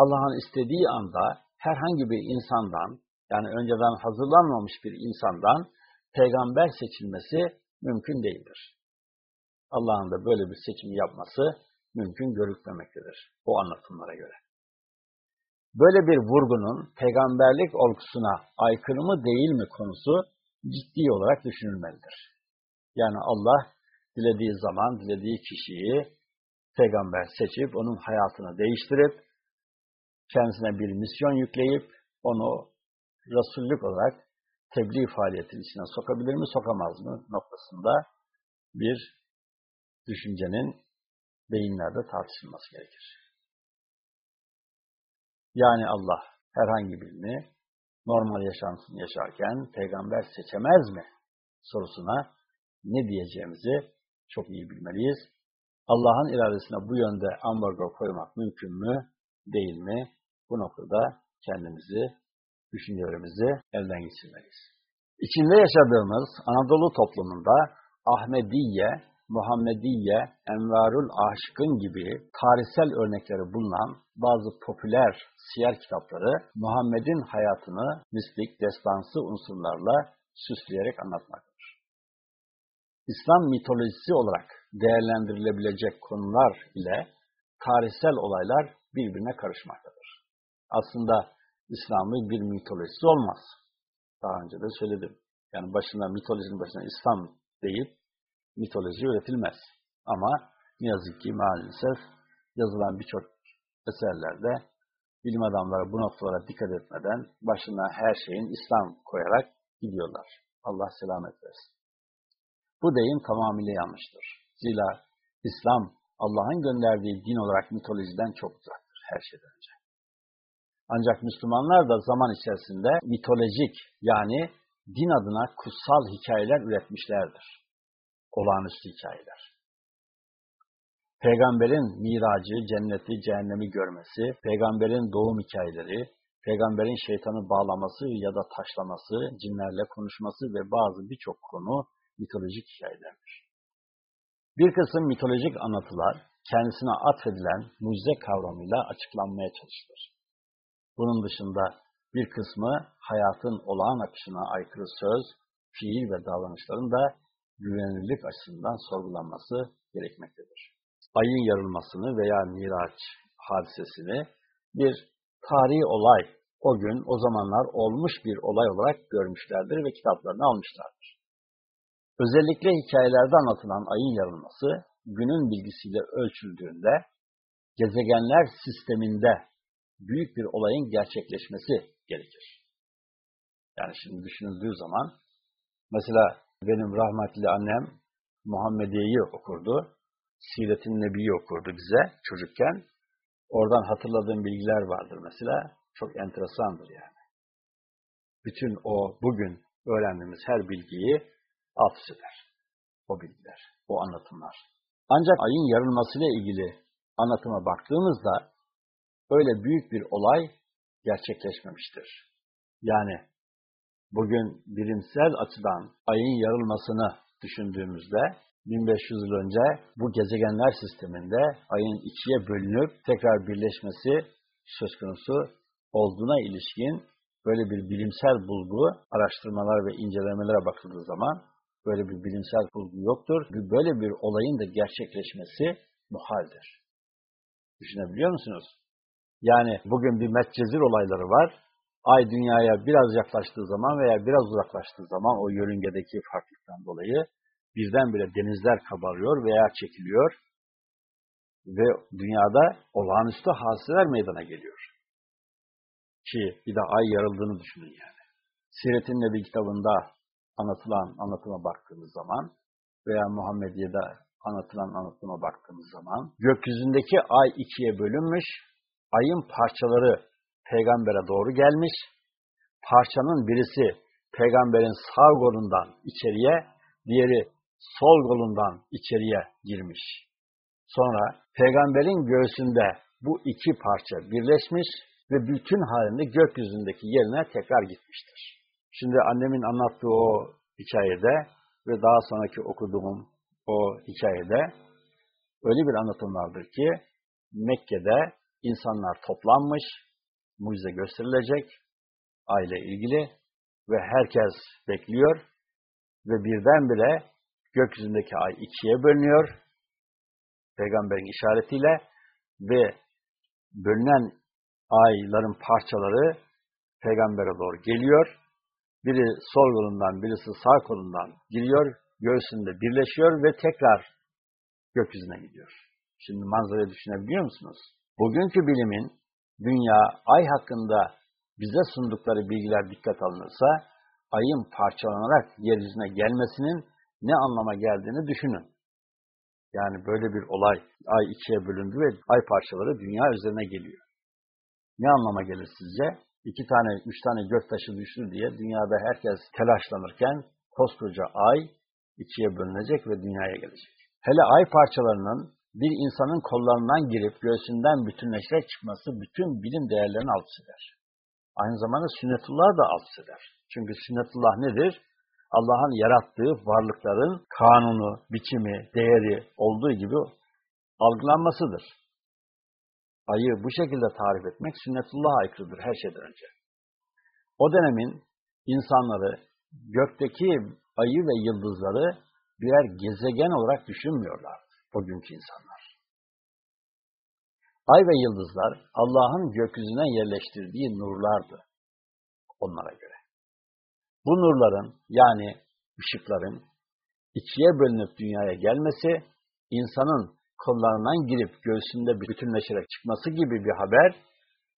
Allah'ın istediği anda herhangi bir insandan, yani önceden hazırlanmamış bir insandan peygamber seçilmesi mümkün değildir. Allah'ın da böyle bir seçim yapması mümkün görülmemektedir o anlatımlara göre. Böyle bir vurgunun peygamberlik olgusuna aykırı mı değil mi konusu ciddi olarak düşünülmelidir. Yani Allah dilediği zaman dilediği kişiyi peygamber seçip onun hayatını değiştirip kendisine bir misyon yükleyip onu Resullük olarak tebliğ faaliyetinin içine sokabilir mi, sokamaz mı noktasında bir düşüncenin beyinlerde tartışılması gerekir. Yani Allah herhangi birini normal yaşantısını yaşarken peygamber seçemez mi sorusuna ne diyeceğimizi çok iyi bilmeliyiz. Allah'ın iradesine bu yönde ambargo koymak mümkün mü, değil mi? Bu noktada kendimizi, düşüncelerimizi elden geçirmeliyiz. İçinde yaşadığımız Anadolu toplumunda Ahmediye, Muhammediye, Envarul Aşkın gibi tarihsel örnekleri bulunan bazı popüler siyer kitapları Muhammed'in hayatını mistik, destansı unsurlarla süsleyerek anlatmaktadır. İslam mitolojisi olarak değerlendirilebilecek konular ile tarihsel olaylar birbirine karışmaktadır. Aslında İslam'ın bir mitolojisi olmaz. Daha önce de söyledim. Yani başına mitolojinin başına İslam deyip mitoloji üretilmez. Ama ne yazık ki maalesef yazılan birçok eserlerde bilim adamları bu noktalara dikkat etmeden başına her şeyin İslam koyarak gidiyorlar. Allah selamet versin. Bu deyim tamamıyla yanlıştır. Zira İslam Allah'ın gönderdiği din olarak mitolojiden çok uzaktır her şeyden önce. Ancak Müslümanlar da zaman içerisinde mitolojik yani din adına kutsal hikayeler üretmişlerdir olağanüstü hikayeler. Peygamberin miracı, cenneti, cehennemi görmesi, peygamberin doğum hikayeleri, peygamberin şeytanı bağlaması ya da taşlaması, cinlerle konuşması ve bazı birçok konu mitolojik hikayelerdir. Bir kısım mitolojik anlatılar kendisine atfedilen mucize kavramıyla açıklanmaya çalışılır. Bunun dışında bir kısmı hayatın olağan akışına aykırı söz, fiil ve davranışların da güvenilirlik açısından sorgulanması gerekmektedir. Ayın yarılmasını veya Miraç hadisesini bir tarihi olay, o gün, o zamanlar olmuş bir olay olarak görmüşlerdir ve kitaplarını almışlardır. Özellikle hikayelerde anlatılan ayın yarılması, günün bilgisiyle ölçüldüğünde, gezegenler sisteminde büyük bir olayın gerçekleşmesi gerekir. Yani şimdi düşünüldüğü zaman, mesela benim rahmetli annem Muhammediye'yi okurdu. Siretin Nebi'yi okurdu bize çocukken. Oradan hatırladığım bilgiler vardır mesela. Çok enteresandır yani. Bütün o bugün öğrendiğimiz her bilgiyi hafız eder. O bilgiler, o anlatımlar. Ancak ayın yarılmasıyla ilgili anlatıma baktığımızda öyle büyük bir olay gerçekleşmemiştir. Yani bugün bilimsel açıdan ayın yarılmasını düşündüğümüzde 1500 yıl önce bu gezegenler sisteminde ayın ikiye bölünüp tekrar birleşmesi söz konusu olduğuna ilişkin böyle bir bilimsel bulgu, araştırmalar ve incelemelere bakıldığı zaman böyle bir bilimsel bulgu yoktur. Böyle bir olayın da gerçekleşmesi muhaldir. Düşünebiliyor musunuz? Yani bugün bir Medcezir olayları var Ay dünyaya biraz yaklaştığı zaman veya biraz uzaklaştığı zaman o yörüngedeki farklılıktan dolayı birdenbire denizler kabarıyor veya çekiliyor ve dünyada olağanüstü hadiseler meydana geliyor. Ki bir de ay yarıldığını düşünün yani. Siret-i Nebi kitabında anlatılan anlatıma baktığımız zaman veya Muhammediye'de anlatılan anlatıma baktığımız zaman gökyüzündeki ay ikiye bölünmüş, ayın parçaları peygambere doğru gelmiş, parçanın birisi peygamberin sağ kolundan içeriye, diğeri sol kolundan içeriye girmiş. Sonra peygamberin göğsünde bu iki parça birleşmiş ve bütün halinde gökyüzündeki yerine tekrar gitmiştir. Şimdi annemin anlattığı o hikayede ve daha sonraki okuduğum o hikayede öyle bir anlatım vardır ki Mekke'de insanlar toplanmış, mucize gösterilecek, aile ilgili ve herkes bekliyor ve birdenbire gökyüzündeki ay ikiye bölünüyor peygamberin işaretiyle ve bölünen ayların parçaları peygambere doğru geliyor. Biri sol kolundan, birisi sağ kolundan giriyor, göğsünde birleşiyor ve tekrar gökyüzüne gidiyor. Şimdi manzarayı düşünebiliyor musunuz? Bugünkü bilimin dünya, ay hakkında bize sundukları bilgiler dikkat alınırsa, ayın parçalanarak yeryüzüne gelmesinin ne anlama geldiğini düşünün. Yani böyle bir olay, ay ikiye bölündü ve ay parçaları dünya üzerine geliyor. Ne anlama gelir sizce? İki tane, üç tane gök taşı düştü diye dünyada herkes telaşlanırken koskoca ay ikiye bölünecek ve dünyaya gelecek. Hele ay parçalarının bir insanın kollarından girip göğsünden bütünleşerek çıkması bütün bilim değerlerini alt eder. Aynı zamanda sünnetullah da alt eder. Çünkü sünnetullah nedir? Allah'ın yarattığı varlıkların kanunu, biçimi, değeri olduğu gibi algılanmasıdır. Ayı bu şekilde tarif etmek sünnetullah'a aykırıdır her şeyden önce. O dönemin insanları gökteki ayı ve yıldızları birer gezegen olarak düşünmüyorlar o günkü insanlar. Ay ve yıldızlar Allah'ın gökyüzüne yerleştirdiği nurlardı onlara göre. Bu nurların yani ışıkların ikiye bölünüp dünyaya gelmesi, insanın kollarından girip göğsünde bütünleşerek çıkması gibi bir haber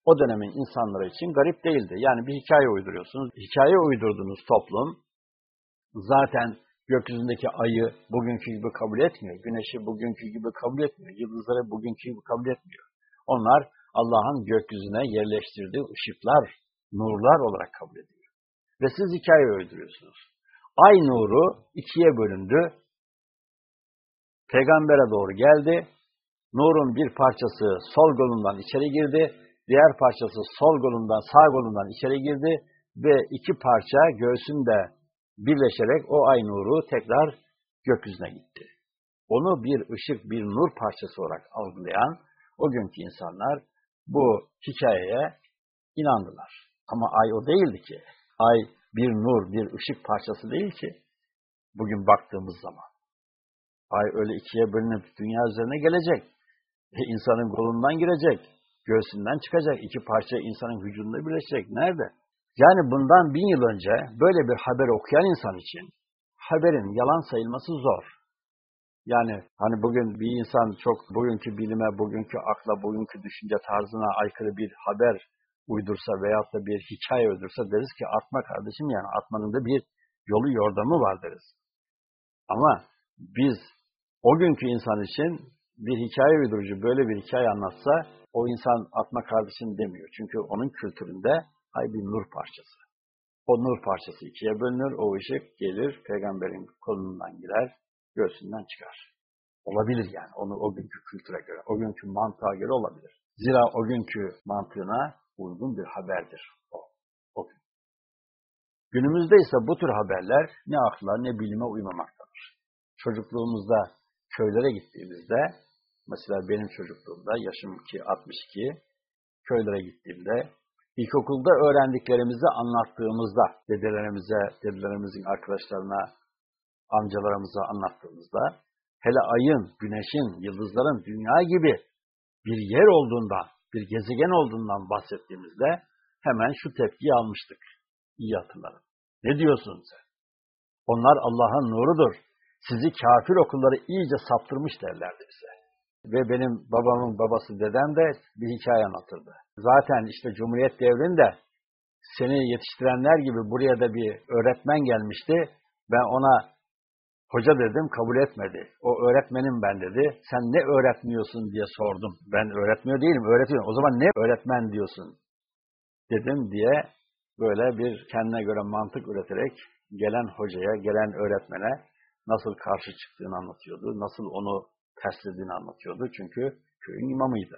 o dönemin insanları için garip değildi. Yani bir hikaye uyduruyorsunuz. Hikaye uydurduğunuz toplum zaten gökyüzündeki ayı bugünkü gibi kabul etmiyor. Güneşi bugünkü gibi kabul etmiyor. Yıldızları bugünkü gibi kabul etmiyor. Onlar Allah'ın gökyüzüne yerleştirdiği ışıklar, nurlar olarak kabul ediyor. Ve siz hikaye uyduruyorsunuz. Ay nuru ikiye bölündü. Peygambere doğru geldi. Nurun bir parçası sol kolundan içeri girdi. Diğer parçası sol kolundan sağ kolundan içeri girdi. Ve iki parça göğsünde birleşerek o ay nuru tekrar gökyüzüne gitti. Onu bir ışık, bir nur parçası olarak algılayan o günkü insanlar bu hikayeye inandılar. Ama ay o değildi ki. Ay bir nur, bir ışık parçası değil ki. Bugün baktığımız zaman. Ay öyle ikiye bölünüp dünya üzerine gelecek. E insanın kolundan girecek. Göğsünden çıkacak. iki parça insanın vücudunda birleşecek. Nerede? Yani bundan bin yıl önce böyle bir haber okuyan insan için haberin yalan sayılması zor. Yani hani bugün bir insan çok bugünkü bilime, bugünkü akla, bugünkü düşünce tarzına aykırı bir haber uydursa veyahut da bir hikaye uydursa deriz ki atma kardeşim yani atmanın da bir yolu yordamı var deriz. Ama biz o günkü insan için bir hikaye uydurucu böyle bir hikaye anlatsa o insan atma kardeşim demiyor. Çünkü onun kültüründe ay bir nur parçası. O nur parçası ikiye bölünür, o ışık gelir, peygamberin kolundan girer, göğsünden çıkar. Olabilir yani, onu o günkü kültüre göre, o günkü mantığa göre olabilir. Zira o günkü mantığına uygun bir haberdir o. o gün. Günümüzde ise bu tür haberler ne akla ne bilime uymamaktadır. Çocukluğumuzda köylere gittiğimizde, mesela benim çocukluğumda, yaşım ki 62, köylere gittiğimde, ilkokulda öğrendiklerimizi anlattığımızda, dedelerimize, dedelerimizin arkadaşlarına, amcalarımıza anlattığımızda, hele ayın, güneşin, yıldızların dünya gibi bir yer olduğundan, bir gezegen olduğundan bahsettiğimizde hemen şu tepkiyi almıştık. İyi hatırlarım. Ne diyorsun sen? Onlar Allah'ın nurudur. Sizi kafir okulları iyice saptırmış derlerdi bize. Ve benim babamın babası dedem de bir hikaye anlatırdı. Zaten işte Cumhuriyet devrinde seni yetiştirenler gibi buraya da bir öğretmen gelmişti. Ben ona hoca dedim kabul etmedi. O öğretmenim ben dedi. Sen ne öğretmiyorsun diye sordum. Ben öğretmiyor değilim, öğretiyorum. O zaman ne öğretmen diyorsun? Dedim diye böyle bir kendine göre mantık üreterek gelen hocaya, gelen öğretmene nasıl karşı çıktığını anlatıyordu. Nasıl onu terslediğini anlatıyordu. Çünkü köyün imamıydı.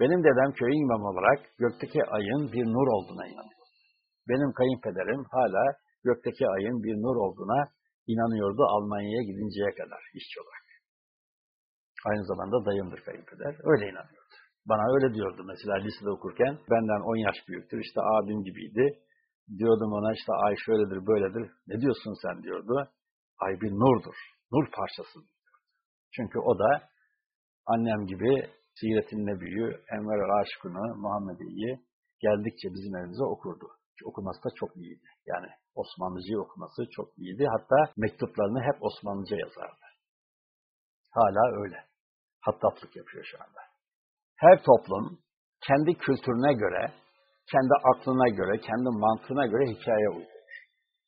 Benim dedem köyün imamı olarak gökteki ayın bir nur olduğuna inanıyor. Benim kayınpederim hala gökteki ayın bir nur olduğuna inanıyordu Almanya'ya gidinceye kadar işçi olarak. Aynı zamanda dayımdır kayınpeder. Öyle inanıyordu. Bana öyle diyordu mesela lisede okurken. Benden 10 yaş büyüktür. işte abim gibiydi. Diyordum ona işte ay şöyledir böyledir. Ne diyorsun sen diyordu. Ay bir nurdur. Nur parçası. Çünkü o da annem gibi Siret-i Nebi'yi, Enver Aşkın'ı, Muhammedi'yi geldikçe bizim evimize okurdu. Okuması da çok iyiydi. Yani Osmanlıcayı okuması çok iyiydi. Hatta mektuplarını hep Osmanlıca yazardı. Hala öyle. Hattatlık yapıyor şu anda. Her toplum kendi kültürüne göre, kendi aklına göre, kendi mantığına göre hikaye uydurur.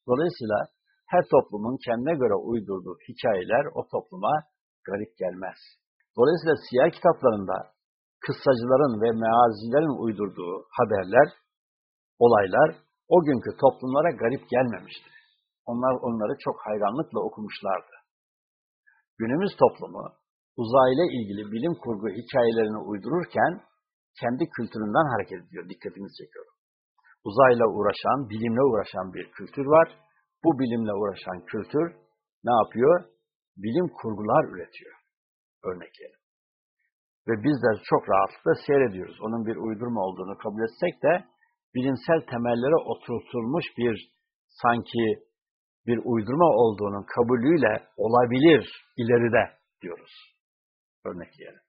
Dolayısıyla her toplumun kendine göre uydurduğu hikayeler o topluma garip gelmez. Dolayısıyla siyer kitaplarında kıssacıların ve meazilerin uydurduğu haberler, olaylar o günkü toplumlara garip gelmemiştir. Onlar onları çok hayranlıkla okumuşlardı. Günümüz toplumu uzayla ilgili bilim kurgu hikayelerini uydururken kendi kültüründen hareket ediyor. Dikkatinizi çekiyorum. Uzayla uğraşan, bilimle uğraşan bir kültür var. Bu bilimle uğraşan kültür ne yapıyor? Bilim kurgular üretiyor. Örnek verelim. Ve biz de çok rahatlıkla seyrediyoruz. Onun bir uydurma olduğunu kabul etsek de bilimsel temellere oturtulmuş bir sanki bir uydurma olduğunun kabulüyle olabilir ileride diyoruz. Örnekleyelim.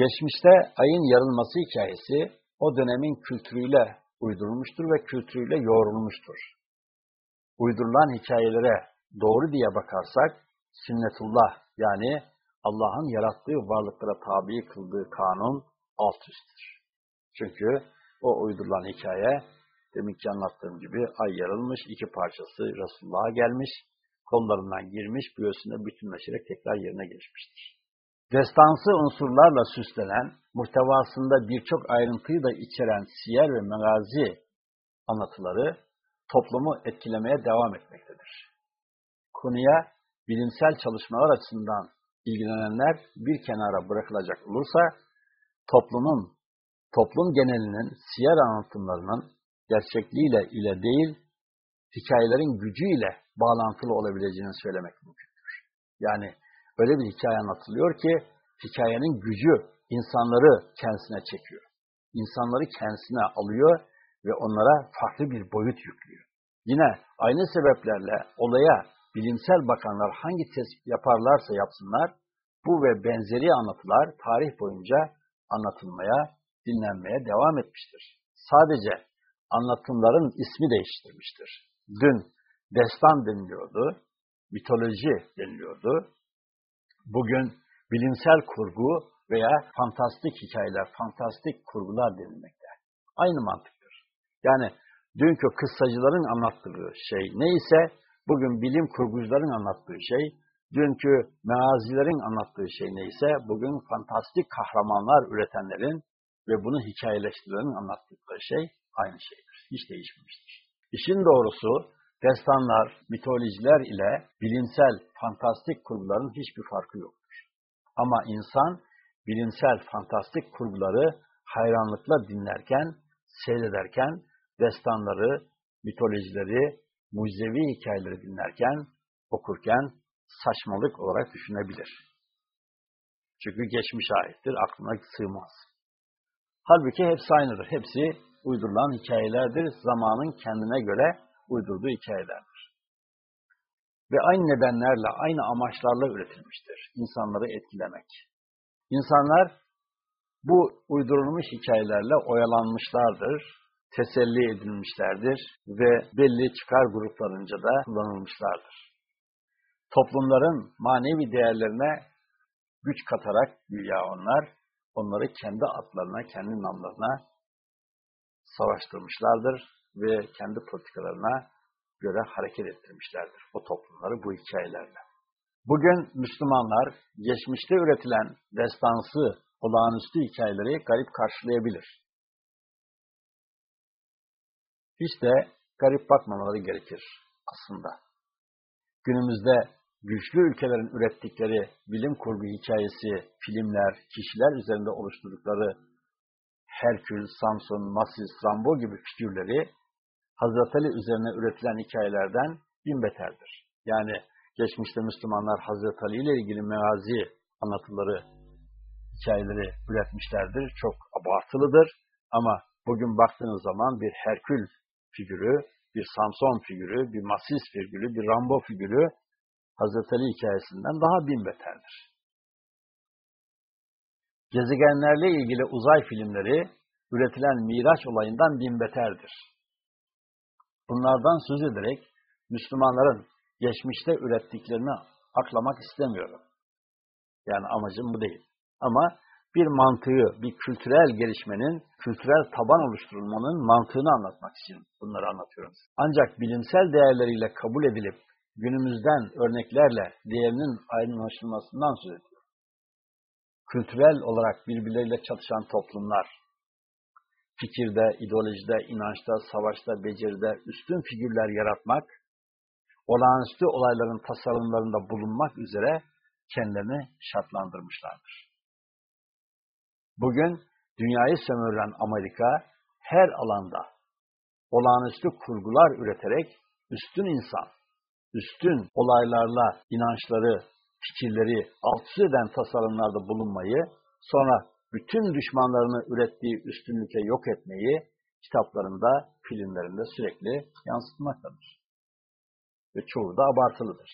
Geçmişte ayın yarılması hikayesi o dönemin kültürüyle uydurulmuştur ve kültürüyle yoğrulmuştur. Uydurulan hikayelere doğru diye bakarsak sünnetullah yani Allah'ın yarattığı varlıklara tabi kıldığı kanun alt üsttür. Çünkü o uydurulan hikaye deminki anlattığım gibi ay yarılmış, iki parçası Resulullah'a gelmiş, kollarından girmiş, göğsüne bütünleşerek tekrar yerine geçmiştir. Destansı unsurlarla süslenen, muhtevasında birçok ayrıntıyı da içeren siyer ve megazi anlatıları toplumu etkilemeye devam etmektedir. Konuya bilimsel çalışmalar açısından ilgilenenler bir kenara bırakılacak olursa, toplumun, toplum genelinin siyer anlatımlarının gerçekliğiyle ile değil, hikayelerin gücüyle bağlantılı olabileceğini söylemek mümkündür. Yani öyle bir hikaye anlatılıyor ki, hikayenin gücü insanları kendisine çekiyor. İnsanları kendisine alıyor ve onlara farklı bir boyut yüklüyor. Yine aynı sebeplerle olaya bilimsel bakanlar hangi tespit yaparlarsa yapsınlar, bu ve benzeri anlatılar tarih boyunca anlatılmaya, dinlenmeye devam etmiştir. Sadece anlatımların ismi değiştirmiştir. Dün destan deniliyordu, mitoloji deniliyordu. Bugün bilimsel kurgu veya fantastik hikayeler, fantastik kurgular denilmekte. Aynı mantıktır. Yani dünkü kıssacıların anlattığı şey neyse, bugün bilim kurgucuların anlattığı şey, dünkü meazilerin anlattığı şey neyse, bugün fantastik kahramanlar üretenlerin ve bunu hikayeleştirenin anlattıkları şey aynı şeydir. Hiç değişmemiştir. İşin doğrusu destanlar, mitolojiler ile bilimsel, fantastik kurguların hiçbir farkı yoktur. Ama insan bilimsel, fantastik kurguları hayranlıkla dinlerken, seyrederken, destanları, mitolojileri, mucizevi hikayeleri dinlerken, okurken saçmalık olarak düşünebilir. Çünkü geçmiş ayettir, aklına sığmaz. Halbuki hepsi aynıdır. Hepsi uydurulan hikayelerdir. Zamanın kendine göre uydurduğu hikayelerdir. Ve aynı nedenlerle, aynı amaçlarla üretilmiştir. İnsanları etkilemek. İnsanlar bu uydurulmuş hikayelerle oyalanmışlardır. Teselli edilmişlerdir ve belli çıkar gruplarınca da kullanılmışlardır. Toplumların manevi değerlerine güç katarak güya onlar, onları kendi adlarına, kendi namlarına savaştırmışlardır ve kendi politikalarına göre hareket ettirmişlerdir o toplumları bu hikayelerle. Bugün Müslümanlar geçmişte üretilen destansı, olağanüstü hikayeleri garip karşılayabilir. Hiç de garip bakmamaları gerekir aslında. Günümüzde güçlü ülkelerin ürettikleri bilim kurgu hikayesi, filmler, kişiler üzerinde oluşturdukları Herkül, Samson, Masis, Rambo gibi figürleri Hazreti Ali üzerine üretilen hikayelerden bin beterdir. Yani geçmişte Müslümanlar Hazreti Ali ile ilgili mevazi anlatıları, hikayeleri üretmişlerdir. Çok abartılıdır ama bugün baktığınız zaman bir Herkül figürü, bir Samson figürü, bir Masis figürü, bir Rambo figürü Hazreti Ali hikayesinden daha bin beterdir. Gezegenlerle ilgili uzay filmleri üretilen Miraç olayından bin beterdir. Bunlardan söz ederek Müslümanların geçmişte ürettiklerini aklamak istemiyorum. Yani amacım bu değil. Ama bir mantığı, bir kültürel gelişmenin, kültürel taban oluşturulmanın mantığını anlatmak için bunları anlatıyorum. Ancak bilimsel değerleriyle kabul edilip günümüzden örneklerle değerinin aydınlaşılmasından söz ediyor. Kültürel olarak birbirleriyle çatışan toplumlar, fikirde, ideolojide, inançta, savaşta, beceride üstün figürler yaratmak, olağanüstü olayların tasarımlarında bulunmak üzere kendilerini şartlandırmışlardır. Bugün dünyayı sömüren Amerika her alanda olağanüstü kurgular üreterek üstün insan, üstün olaylarla inançları, fikirleri alt eden tasarımlarda bulunmayı, sonra bütün düşmanlarını ürettiği üstünlüke yok etmeyi kitaplarında, filmlerinde sürekli yansıtmaktadır. Ve çoğu da abartılıdır.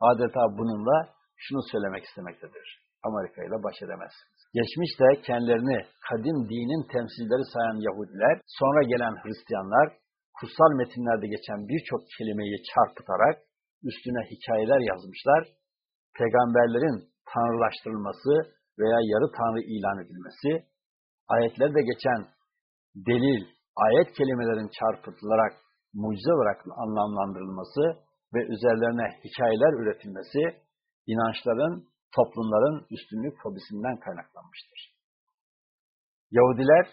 Adeta bununla şunu söylemek istemektedir. Amerika ile baş edemezsiniz. Geçmişte kendilerini kadim dinin temsilcileri sayan Yahudiler, sonra gelen Hristiyanlar, kutsal metinlerde geçen birçok kelimeyi çarpıtarak üstüne hikayeler yazmışlar, peygamberlerin tanrılaştırılması veya yarı tanrı ilan edilmesi, ayetlerde geçen delil, ayet kelimelerin çarpıtılarak mucize olarak anlamlandırılması ve üzerlerine hikayeler üretilmesi, inançların, toplumların üstünlük fobisinden kaynaklanmıştır. Yahudiler,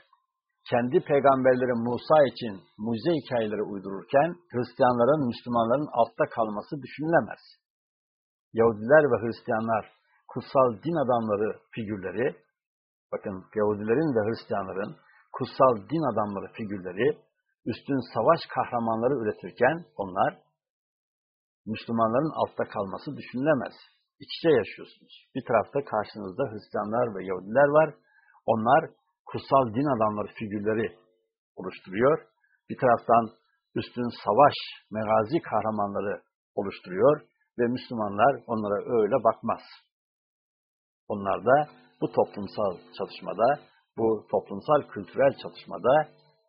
kendi peygamberleri Musa için mucize hikayeleri uydururken, Hristiyanların, Müslümanların altta kalması düşünülemez. Yahudiler ve Hristiyanlar kutsal din adamları figürleri, bakın Yahudilerin ve Hristiyanların kutsal din adamları figürleri, üstün savaş kahramanları üretirken onlar, Müslümanların altta kalması düşünülemez. İç içe yaşıyorsunuz. Bir tarafta karşınızda Hristiyanlar ve Yahudiler var. Onlar kutsal din adamları figürleri oluşturuyor. Bir taraftan üstün savaş, megazi kahramanları oluşturuyor ve Müslümanlar onlara öyle bakmaz. Onlar da bu toplumsal çalışmada, bu toplumsal kültürel çalışmada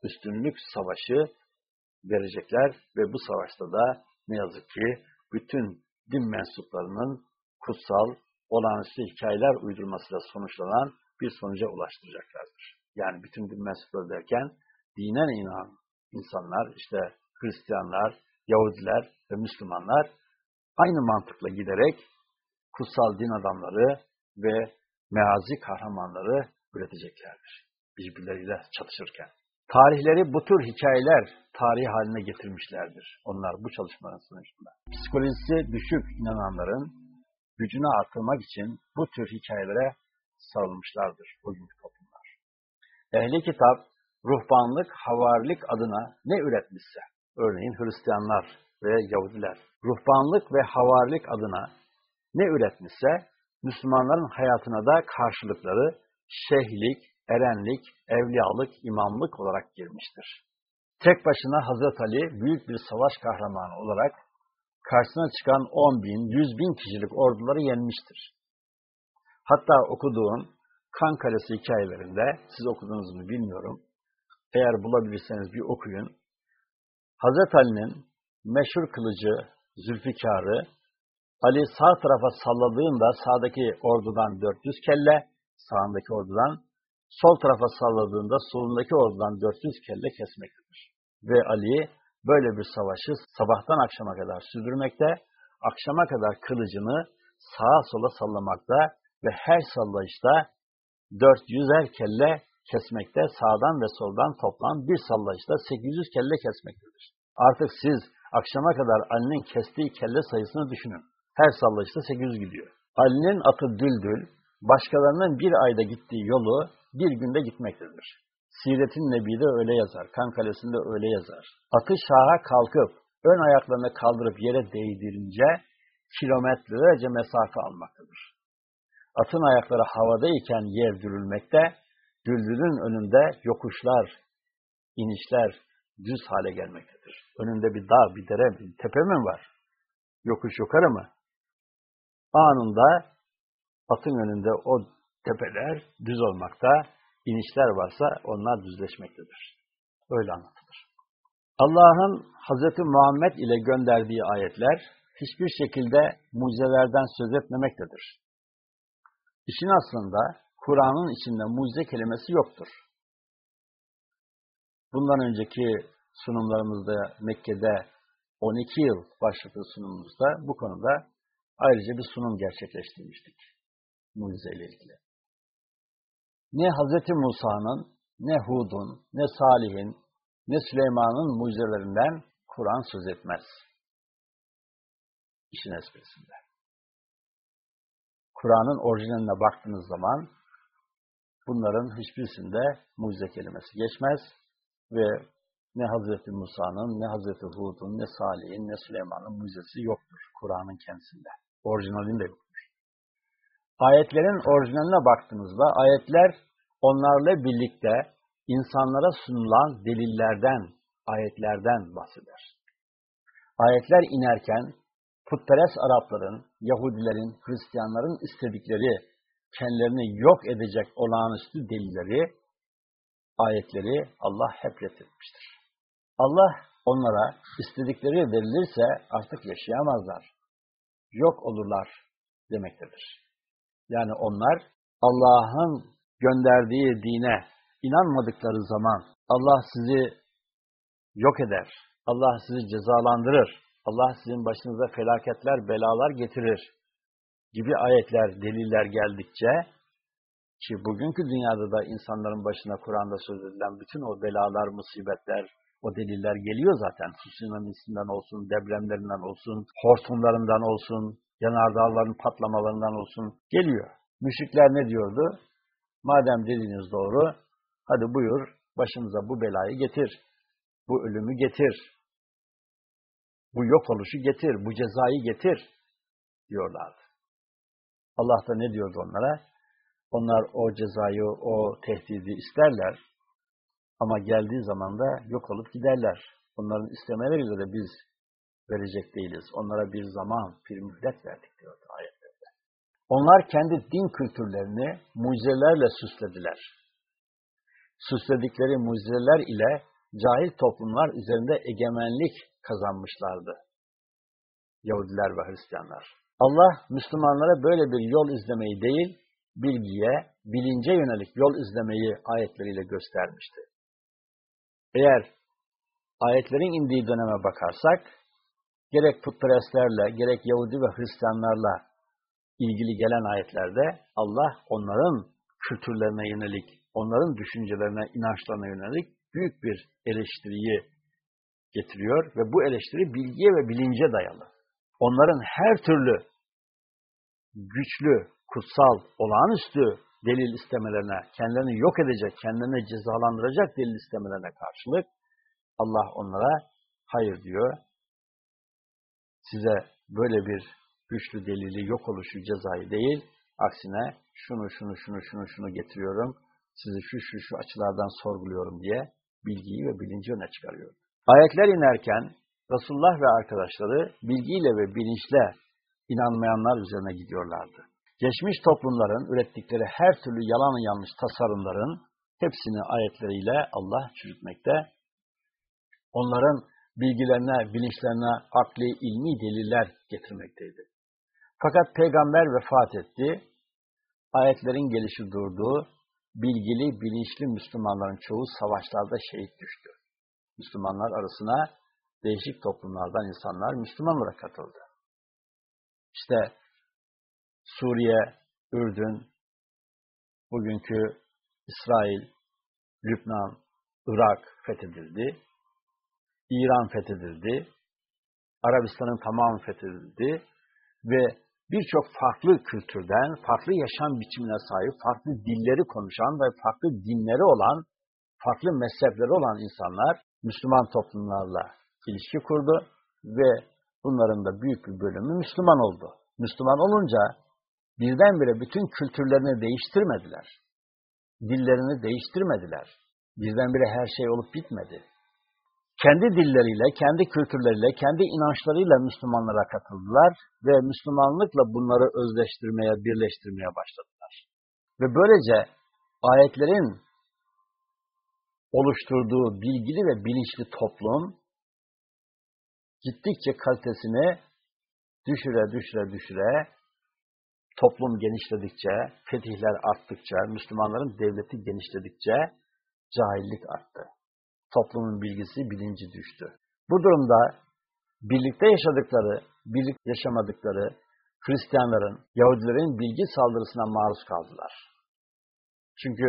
üstünlük savaşı verecekler ve bu savaşta da ne yazık ki bütün din mensuplarının kutsal, olağanüstü hikayeler uydurmasıyla sonuçlanan bir sonuca ulaştıracaklardır. Yani bütün din mensupları derken dinen inanan insanlar, işte Hristiyanlar, Yahudiler ve Müslümanlar aynı mantıkla giderek kutsal din adamları ve meazi kahramanları üreteceklerdir. Birbirleriyle çatışırken. Tarihleri bu tür hikayeler tarih haline getirmişlerdir. Onlar bu çalışmanın sonucunda. Psikolojisi düşük inananların gücünü artırmak için bu tür hikayelere sarılmışlardır bugünkü toplumlar. Ehli kitap, ruhbanlık, havarilik adına ne üretmişse, örneğin Hristiyanlar ve Yahudiler, ruhbanlık ve havarilik adına ne üretmişse, Müslümanların hayatına da karşılıkları şeyhlik, erenlik, evliyalık, imamlık olarak girmiştir. Tek başına Hazreti Ali büyük bir savaş kahramanı olarak karşısına çıkan 10 bin, 100 bin kişilik orduları yenmiştir. Hatta okuduğum Kan Kalesi hikayelerinde, siz okudunuz mu bilmiyorum, eğer bulabilirseniz bir okuyun. Hazreti Ali'nin meşhur kılıcı Zülfikar'ı Ali sağ tarafa salladığında sağdaki ordudan 400 kelle, sağındaki ordudan, sol tarafa salladığında solundaki ordudan 400 kelle kesmektedir. Ve Ali böyle bir savaşı sabahtan akşama kadar sürdürmekte, akşama kadar kılıcını sağa sola sallamakta ve her sallayışta 400'er kelle kesmekte, sağdan ve soldan toplam bir sallayışta 800 kelle kesmektedir. Artık siz akşama kadar Ali'nin kestiği kelle sayısını düşünün. Her sallayışta 800 gidiyor. Ali'nin atı Düldül, başkalarının bir ayda gittiği yolu bir günde gitmektedir. Siretin Nebi'de öyle yazar, Kan Kalesi'nde öyle yazar. Atı şaha kalkıp, ön ayaklarını kaldırıp yere değdirince kilometrelerce mesafe almaktadır. Atın ayakları havadayken yer dürülmekte, düldülün önünde yokuşlar, inişler düz hale gelmektedir. Önünde bir dağ, bir dere, bir tepe mi var? Yokuş yukarı mı? Anında atın önünde o tepeler düz olmakta, inişler varsa onlar düzleşmektedir. Öyle anlatılır. Allah'ın Hz. Muhammed ile gönderdiği ayetler hiçbir şekilde mucizelerden söz etmemektedir. İşin aslında Kur'an'ın içinde mucize kelimesi yoktur. Bundan önceki sunumlarımızda Mekke'de 12 yıl başlıklı sunumumuzda bu konuda ayrıca bir sunum gerçekleştirmiştik mucizeyle ilgili. Ne Hz. Musa'nın, ne Hud'un, ne Salih'in, ne Süleyman'ın mucizelerinden Kur'an söz etmez. İşin esprisinde. Kur'an'ın orijinaline baktığınız zaman bunların hiçbirisinde mucize kelimesi geçmez ve ne Hazreti Musa'nın, ne Hazreti Hud'un, ne Salih'in, ne Süleyman'ın mucizesi yoktur Kur'an'ın kendisinde. Orijinalinde yoktur. Ayetlerin orijinaline baktığınızda ayetler onlarla birlikte insanlara sunulan delillerden, ayetlerden bahseder. Ayetler inerken putperest Arapların, Yahudilerin, Hristiyanların istedikleri, kendilerini yok edecek olağanüstü delilleri, ayetleri Allah hep reddetmiştir. Allah onlara istedikleri verilirse artık yaşayamazlar. Yok olurlar demektedir. Yani onlar Allah'ın gönderdiği dine inanmadıkları zaman Allah sizi yok eder. Allah sizi cezalandırır. Allah sizin başınıza felaketler, belalar getirir gibi ayetler, deliller geldikçe ki bugünkü dünyada da insanların başına Kur'an'da söz edilen bütün o belalar, musibetler, o deliller geliyor zaten. Tsunamisinden olsun, depremlerinden olsun, hortumlarından olsun, yanardağların patlamalarından olsun geliyor. Müşrikler ne diyordu? Madem dediğiniz doğru, hadi buyur başımıza bu belayı getir, bu ölümü getir, bu yok oluşu getir, bu cezayı getir diyorlardı. Allah da ne diyordu onlara? Onlar o cezayı, o tehdidi isterler ama geldiği zaman da yok olup giderler. Onların istemeleri üzere biz verecek değiliz. Onlara bir zaman, bir müddet verdik diyordu ayetlerde. Onlar kendi din kültürlerini mucizelerle süslediler. Süsledikleri mucizeler ile cahil toplumlar üzerinde egemenlik kazanmışlardı. Yahudiler ve Hristiyanlar. Allah Müslümanlara böyle bir yol izlemeyi değil, bilgiye, bilince yönelik yol izlemeyi ayetleriyle göstermişti. Eğer ayetlerin indiği döneme bakarsak, gerek putperestlerle, gerek Yahudi ve Hristiyanlarla ilgili gelen ayetlerde Allah onların kültürlerine yönelik, onların düşüncelerine, inançlarına yönelik büyük bir eleştiriyi getiriyor ve bu eleştiri bilgiye ve bilince dayalı. Onların her türlü güçlü, kutsal, olağanüstü delil istemelerine, kendilerini yok edecek, kendilerini cezalandıracak delil istemelerine karşılık Allah onlara hayır diyor. Size böyle bir güçlü delili yok oluşu cezayı değil, aksine şunu şunu şunu şunu şunu getiriyorum, sizi şu şu şu açılardan sorguluyorum diye bilgiyi ve bilinci öne çıkarıyor. Ayetler inerken Resulullah ve arkadaşları bilgiyle ve bilinçle inanmayanlar üzerine gidiyorlardı. Geçmiş toplumların ürettikleri her türlü yalan yanlış tasarımların, hepsini ayetleriyle Allah çürütmekte. Onların bilgilerine, bilinçlerine akli, ilmi deliller getirmekteydi. Fakat peygamber vefat etti. Ayetlerin gelişi durdu. Bilgili, bilinçli Müslümanların çoğu savaşlarda şehit düştü. Müslümanlar arasına değişik toplumlardan insanlar Müslüman olarak katıldı. İşte Suriye, Ürdün, bugünkü İsrail, Lübnan, Irak fethedildi. İran fethedildi. Arabistan'ın tamamı fethedildi. Ve birçok farklı kültürden, farklı yaşam biçimine sahip, farklı dilleri konuşan ve farklı dinleri olan, farklı mezhepleri olan insanlar Müslüman toplumlarla ilişki kurdu ve bunların da büyük bir bölümü Müslüman oldu. Müslüman olunca birdenbire bütün kültürlerini değiştirmediler. Dillerini değiştirmediler. Birdenbire her şey olup bitmedi. Kendi dilleriyle, kendi kültürleriyle, kendi inançlarıyla Müslümanlara katıldılar ve Müslümanlıkla bunları özleştirmeye, birleştirmeye başladılar. Ve böylece ayetlerin oluşturduğu bilgili ve bilinçli toplum gittikçe kalitesini düşüre düşüre düşüre toplum genişledikçe, fetihler arttıkça, Müslümanların devleti genişledikçe cahillik arttı. Toplumun bilgisi, bilinci düştü. Bu durumda birlikte yaşadıkları, birlikte yaşamadıkları Hristiyanların, Yahudilerin bilgi saldırısına maruz kaldılar. Çünkü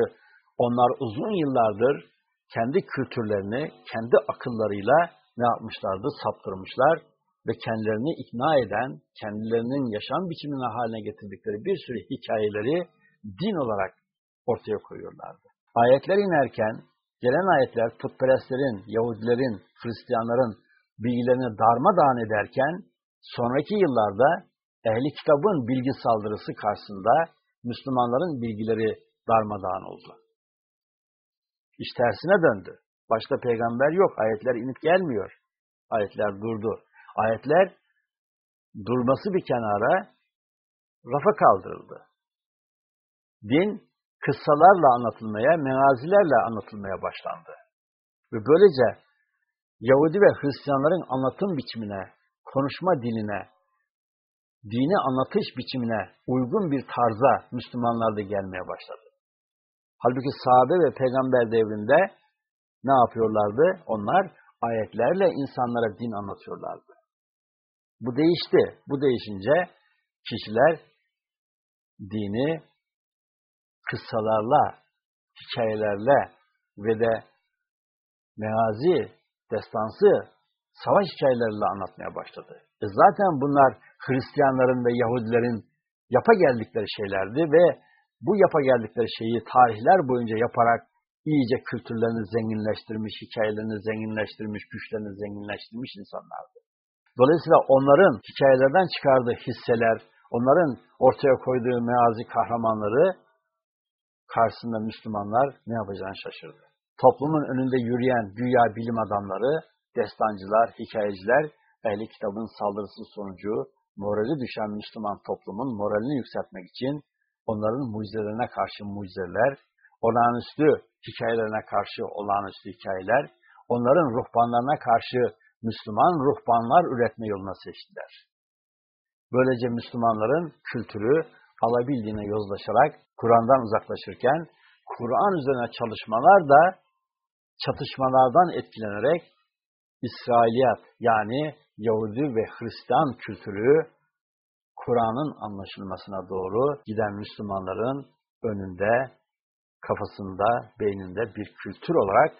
onlar uzun yıllardır kendi kültürlerini, kendi akıllarıyla ne yapmışlardı? Saptırmışlar ve kendilerini ikna eden, kendilerinin yaşam biçimine haline getirdikleri bir sürü hikayeleri din olarak ortaya koyuyorlardı. Ayetler inerken, gelen ayetler putperestlerin, Yahudilerin, Hristiyanların bilgilerini darmadağın ederken, sonraki yıllarda ehli kitabın bilgi saldırısı karşısında Müslümanların bilgileri darmadağın oldu. İş tersine döndü. Başka peygamber yok, ayetler inip gelmiyor. Ayetler durdu. Ayetler durması bir kenara rafa kaldırıldı. Din kıssalarla anlatılmaya, menazilerle anlatılmaya başlandı. Ve böylece Yahudi ve Hristiyanların anlatım biçimine, konuşma diline, dini anlatış biçimine uygun bir tarza Müslümanlar da gelmeye başladı. Halbuki sahabe ve peygamber devrinde ne yapıyorlardı? Onlar ayetlerle insanlara din anlatıyorlardı. Bu değişti. Bu değişince kişiler dini kıssalarla, hikayelerle ve de meazi, destansı, savaş hikayeleriyle anlatmaya başladı. E zaten bunlar Hristiyanların ve Yahudilerin yapa geldikleri şeylerdi ve bu yapa geldikleri şeyi tarihler boyunca yaparak iyice kültürlerini zenginleştirmiş, hikayelerini zenginleştirmiş, güçlerini zenginleştirmiş insanlardı. Dolayısıyla onların hikayelerden çıkardığı hisseler, onların ortaya koyduğu meazi kahramanları karşısında Müslümanlar ne yapacağını şaşırdı. Toplumun önünde yürüyen güya bilim adamları, destancılar, hikayeciler, ehli kitabın saldırısı sonucu morali düşen Müslüman toplumun moralini yükseltmek için onların mucizelerine karşı mucizeler, olağanüstü hikayelerine karşı olağanüstü hikayeler, onların ruhbanlarına karşı Müslüman ruhbanlar üretme yoluna seçtiler. Böylece Müslümanların kültürü alabildiğine yozlaşarak Kur'an'dan uzaklaşırken Kur'an üzerine çalışmalar da çatışmalardan etkilenerek İsrailiyat yani Yahudi ve Hristiyan kültürü Kur'an'ın anlaşılmasına doğru giden Müslümanların önünde, kafasında, beyninde bir kültür olarak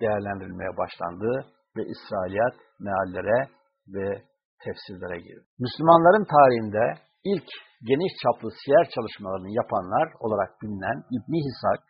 değerlendirilmeye başlandı ve İsrailiyat meallere ve tefsirlere girdi. Müslümanların tarihinde ilk geniş çaplı siyer çalışmalarını yapanlar olarak bilinen İbni Hisak,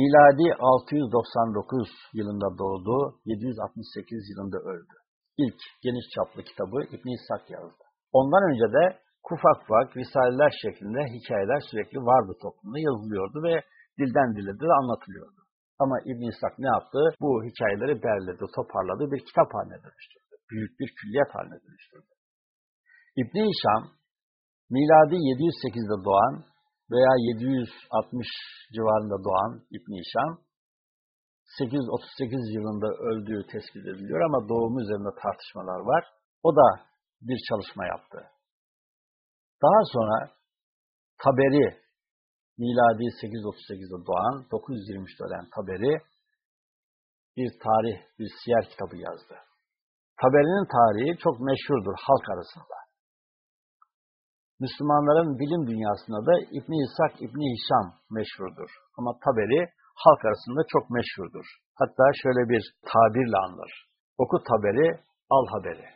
miladi 699 yılında doğdu, 768 yılında öldü. İlk geniş çaplı kitabı İbni Hisak yazdı. Ondan önce de ufak ufak risaleler şeklinde hikayeler sürekli vardı toplumda yazılıyordu ve dilden dile de anlatılıyordu. Ama ibn İshak ne yaptı? Bu hikayeleri derledi, toparladı, bir kitap haline dönüştürdü. Büyük bir külliyat haline dönüştürdü. İbn-i Hişam, miladi 708'de doğan veya 760 civarında doğan İbn Hişam 838 yılında öldüğü tespit ediliyor ama doğumu üzerinde tartışmalar var. O da bir çalışma yaptı. Daha sonra Taberi, miladi 838'de doğan, 923'te ölen Taberi bir tarih, bir siyer kitabı yazdı. Taberi'nin tarihi çok meşhurdur halk arasında. Müslümanların bilim dünyasında da İbn İshak İbn Hişam meşhurdur. Ama Taberi halk arasında çok meşhurdur. Hatta şöyle bir tabirle anılır. Oku Taberi, al haberi.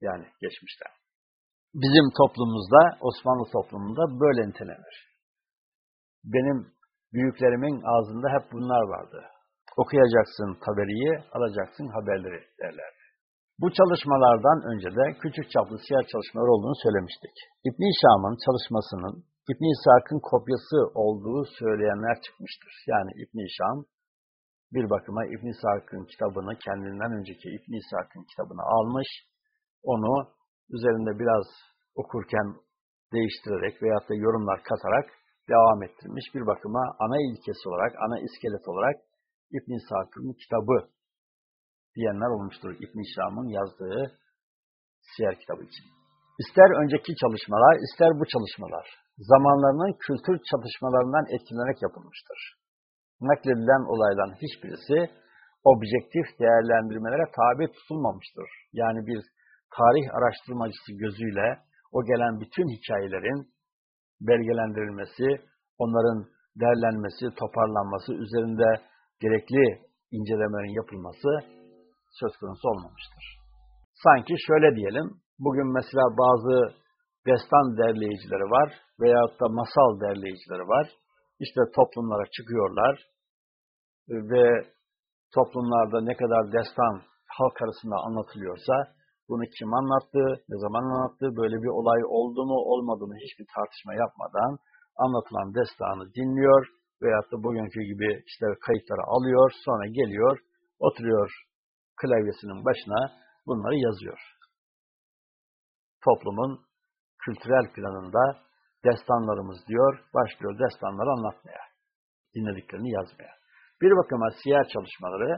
Yani geçmişte. Bizim toplumumuzda, Osmanlı toplumunda böyle nitelenir. Benim büyüklerimin ağzında hep bunlar vardı. Okuyacaksın Taberi'yi, alacaksın haberleri derler. Bu çalışmalardan önce de küçük çaplı siyer çalışmalar olduğunu söylemiştik. İbn Şam'ın çalışmasının İbn İshak'ın kopyası olduğu söyleyenler çıkmıştır. Yani İbn Şam bir bakıma İbn İshak'ın kitabını kendinden önceki İbn İshak'ın kitabını almış, onu üzerinde biraz okurken değiştirerek veyahut da yorumlar katarak devam ettirmiş. Bir bakıma ana ilkesi olarak, ana iskelet olarak İbn İshak'ın kitabı diyenler olmuştur İbn Şam'ın yazdığı siyer kitabı için. İster önceki çalışmalar, ister bu çalışmalar, zamanlarının kültür çatışmalarından etkilenerek yapılmıştır. Nakledilen olayların hiçbirisi objektif değerlendirmelere tabi tutulmamıştır. Yani bir tarih araştırmacısı gözüyle o gelen bütün hikayelerin belgelendirilmesi, onların değerlenmesi, toparlanması, üzerinde gerekli incelemelerin yapılması söz konusu olmamıştır. Sanki şöyle diyelim, bugün mesela bazı destan derleyicileri var veyahut da masal derleyicileri var. İşte toplumlara çıkıyorlar ve toplumlarda ne kadar destan halk arasında anlatılıyorsa bunu kim anlattı, ne zaman anlattı, böyle bir olay oldu mu olmadı mı hiçbir tartışma yapmadan anlatılan destanı dinliyor veyahut da bugünkü gibi işte kayıtları alıyor, sonra geliyor, oturuyor klavyesinin başına bunları yazıyor. Toplumun kültürel planında destanlarımız diyor, başlıyor destanları anlatmaya, dinlediklerini yazmaya. Bir bakıma siyer çalışmaları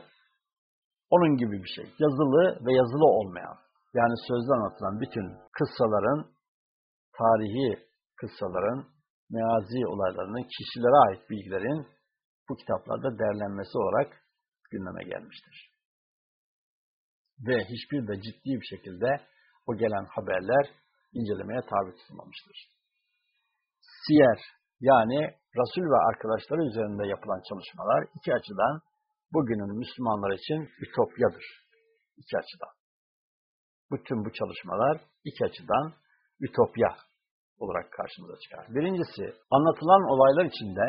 onun gibi bir şey. Yazılı ve yazılı olmayan, yani sözlü anlatılan bütün kıssaların, tarihi kıssaların, meazi olaylarının, kişilere ait bilgilerin bu kitaplarda değerlenmesi olarak gündeme gelmiştir ve hiçbir de ciddi bir şekilde o gelen haberler incelemeye tabi tutulmamıştır. Siyer yani Resul ve arkadaşları üzerinde yapılan çalışmalar iki açıdan bugünün Müslümanlar için ütopyadır. İki açıdan. Bütün bu çalışmalar iki açıdan ütopya olarak karşımıza çıkar. Birincisi, anlatılan olaylar içinde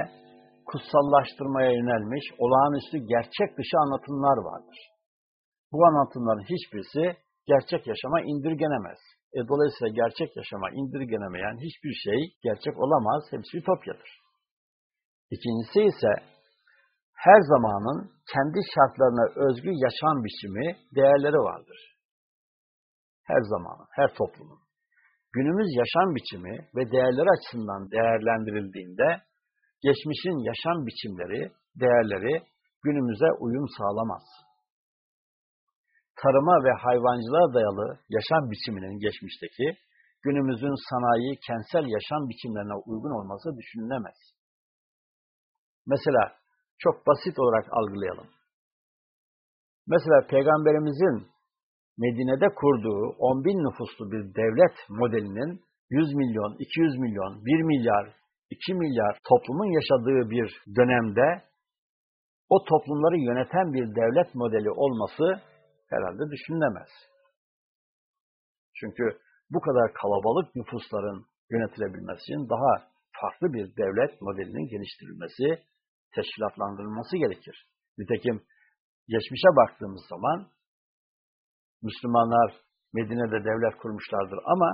kutsallaştırmaya yönelmiş olağanüstü gerçek dışı anlatımlar vardır. Bu anlatımların hiçbirisi gerçek yaşama indirgenemez. E, dolayısıyla gerçek yaşama indirgenemeyen hiçbir şey gerçek olamaz, hepsi ütopyadır. İkincisi ise her zamanın kendi şartlarına özgü yaşam biçimi, değerleri vardır. Her zamanın, her toplumun. Günümüz yaşam biçimi ve değerleri açısından değerlendirildiğinde geçmişin yaşam biçimleri, değerleri günümüze uyum sağlamaz tarıma ve hayvancılığa dayalı yaşam biçiminin geçmişteki günümüzün sanayi, kentsel yaşam biçimlerine uygun olması düşünülemez. Mesela çok basit olarak algılayalım. Mesela Peygamberimizin Medine'de kurduğu 10 bin nüfuslu bir devlet modelinin 100 milyon, 200 milyon, 1 milyar, 2 milyar toplumun yaşadığı bir dönemde o toplumları yöneten bir devlet modeli olması herhalde düşünülemez. Çünkü bu kadar kalabalık nüfusların yönetilebilmesi için daha farklı bir devlet modelinin geliştirilmesi, teşkilatlandırılması gerekir. Nitekim geçmişe baktığımız zaman Müslümanlar Medine'de devlet kurmuşlardır ama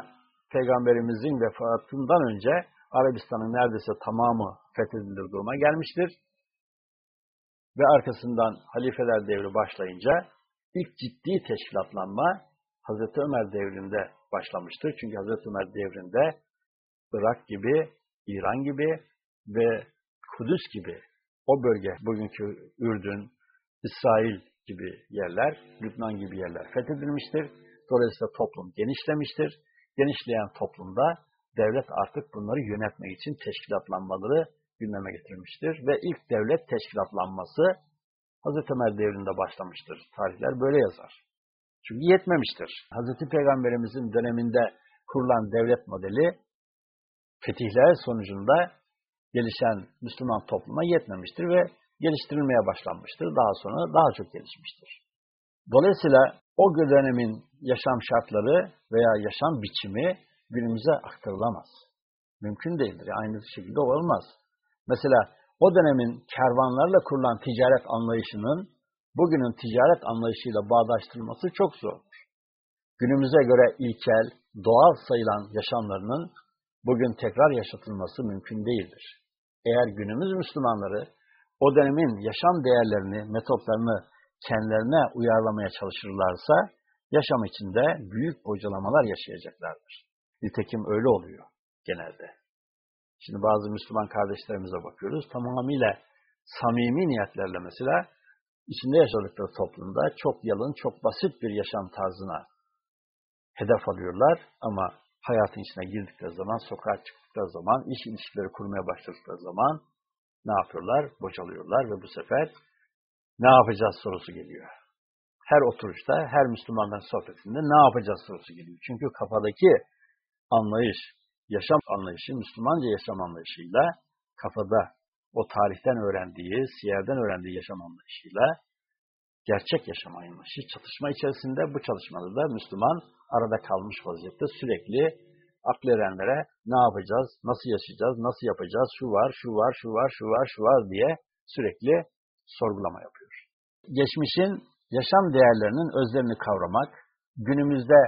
Peygamberimizin vefatından önce Arabistan'ın neredeyse tamamı fethedilir duruma gelmiştir. Ve arkasından halifeler devri başlayınca ilk ciddi teşkilatlanma Hazreti Ömer devrinde başlamıştır. Çünkü Hazreti Ömer devrinde Irak gibi İran gibi ve Kudüs gibi o bölge, bugünkü Ürdün, İsrail gibi yerler, Lübnan gibi yerler fethedilmiştir. Dolayısıyla toplum genişlemiştir. Genişleyen toplumda devlet artık bunları yönetmek için teşkilatlanmaları gündeme getirmiştir. Ve ilk devlet teşkilatlanması Hazreti Ömer devrinde başlamıştır. Tarihler böyle yazar. Çünkü yetmemiştir. Hazreti Peygamberimizin döneminde kurulan devlet modeli fetihler sonucunda gelişen Müslüman topluma yetmemiştir ve geliştirilmeye başlanmıştır. Daha sonra daha çok gelişmiştir. Dolayısıyla o dönemin yaşam şartları veya yaşam biçimi günümüze aktarılamaz. Mümkün değildir. Aynı şekilde olmaz. Mesela o dönemin kervanlarla kurulan ticaret anlayışının bugünün ticaret anlayışıyla bağdaştırılması çok zordur. Günümüze göre ilkel, doğal sayılan yaşamlarının bugün tekrar yaşatılması mümkün değildir. Eğer günümüz Müslümanları o dönemin yaşam değerlerini, metotlarını kendilerine uyarlamaya çalışırlarsa, yaşam içinde büyük bocalamalar yaşayacaklardır. Nitekim öyle oluyor genelde. Şimdi bazı Müslüman kardeşlerimize bakıyoruz, tamamıyla samimi niyetlerle mesela, içinde yaşadıkları toplumda çok yalın, çok basit bir yaşam tarzına hedef alıyorlar ama hayatın içine girdikleri zaman, sokağa çıktıkları zaman, iş ilişkileri kurmaya başladıkları zaman ne yapıyorlar? Bocalıyorlar ve bu sefer ne yapacağız sorusu geliyor. Her oturuşta, her Müslümanların sohbetinde ne yapacağız sorusu geliyor. Çünkü kafadaki anlayış, yaşam anlayışı, Müslümanca yaşam anlayışıyla kafada o tarihten öğrendiği, siyerden öğrendiği yaşam anlayışıyla gerçek yaşam anlayışı çatışma içerisinde bu çalışmada da Müslüman arada kalmış vaziyette sürekli akıl erenlere ne yapacağız, nasıl yaşayacağız, nasıl yapacağız, şu var, şu var, şu var, şu var, şu var diye sürekli sorgulama yapıyor. Geçmişin yaşam değerlerinin özlerini kavramak, günümüzde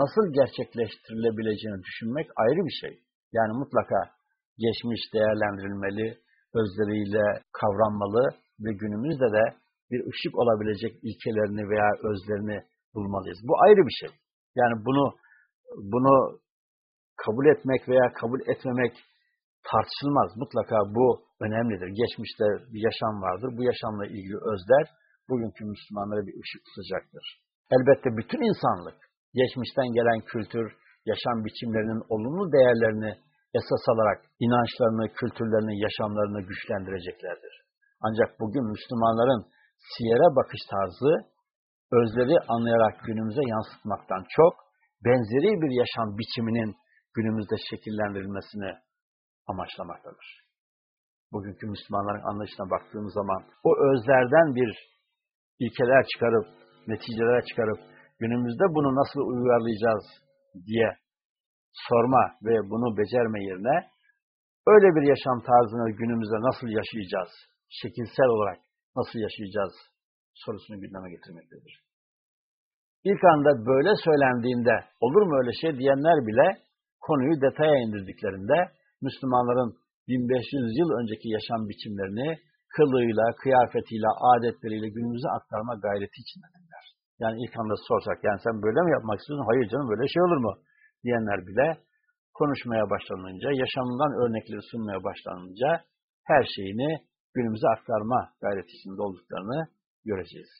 nasıl gerçekleştirilebileceğini düşünmek ayrı bir şey. Yani mutlaka geçmiş değerlendirilmeli, özleriyle kavranmalı ve günümüzde de bir ışık olabilecek ilkelerini veya özlerini bulmalıyız. Bu ayrı bir şey. Yani bunu bunu kabul etmek veya kabul etmemek tartışılmaz. Mutlaka bu önemlidir. Geçmişte bir yaşam vardır. Bu yaşamla ilgili özler bugünkü Müslümanlara bir ışık tutacaktır. Elbette bütün insanlık geçmişten gelen kültür, yaşam biçimlerinin olumlu değerlerini esas alarak inançlarını, kültürlerini, yaşamlarını güçlendireceklerdir. Ancak bugün Müslümanların siyere bakış tarzı özleri anlayarak günümüze yansıtmaktan çok benzeri bir yaşam biçiminin günümüzde şekillendirilmesini amaçlamaktadır. Bugünkü Müslümanların anlayışına baktığımız zaman o özlerden bir ilkeler çıkarıp, neticeler çıkarıp günümüzde bunu nasıl uyarlayacağız diye sorma ve bunu becerme yerine öyle bir yaşam tarzını günümüzde nasıl yaşayacağız, şekilsel olarak nasıl yaşayacağız sorusunu gündeme getirmektedir. İlk anda böyle söylendiğinde olur mu öyle şey diyenler bile konuyu detaya indirdiklerinde Müslümanların 1500 yıl önceki yaşam biçimlerini kılığıyla, kıyafetiyle, adetleriyle günümüze aktarma gayreti içindedirler. Yani ilk anda sorsak, yani sen böyle mi yapmak istiyorsun? Hayır canım böyle şey olur mu? Diyenler bile konuşmaya başlanınca, yaşamından örnekleri sunmaya başlanınca her şeyini günümüze aktarma gayreti içinde olduklarını göreceğiz.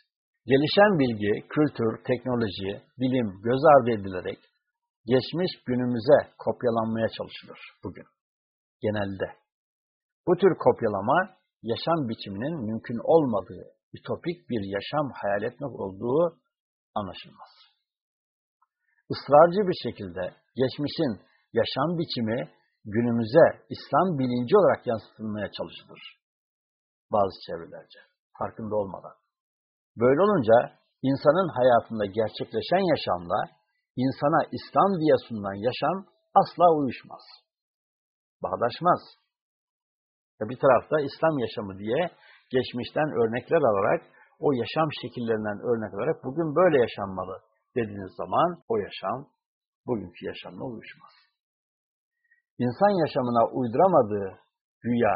Gelişen bilgi, kültür, teknoloji, bilim göz ardı edilerek geçmiş günümüze kopyalanmaya çalışılır bugün. Genelde. Bu tür kopyalama yaşam biçiminin mümkün olmadığı, ütopik bir yaşam hayal etmek olduğu anlaşılmaz. Israrcı bir şekilde geçmişin yaşam biçimi günümüze İslam bilinci olarak yansıtılmaya çalışılır. Bazı çevrelerce, farkında olmadan. Böyle olunca insanın hayatında gerçekleşen yaşamla insana İslam diye sunulan yaşam asla uyuşmaz. Bağdaşmaz. Ve bir tarafta İslam yaşamı diye geçmişten örnekler alarak, o yaşam şekillerinden örnek alarak bugün böyle yaşanmalı dediğiniz zaman o yaşam bugünkü yaşamla uyuşmaz. İnsan yaşamına uyduramadığı güya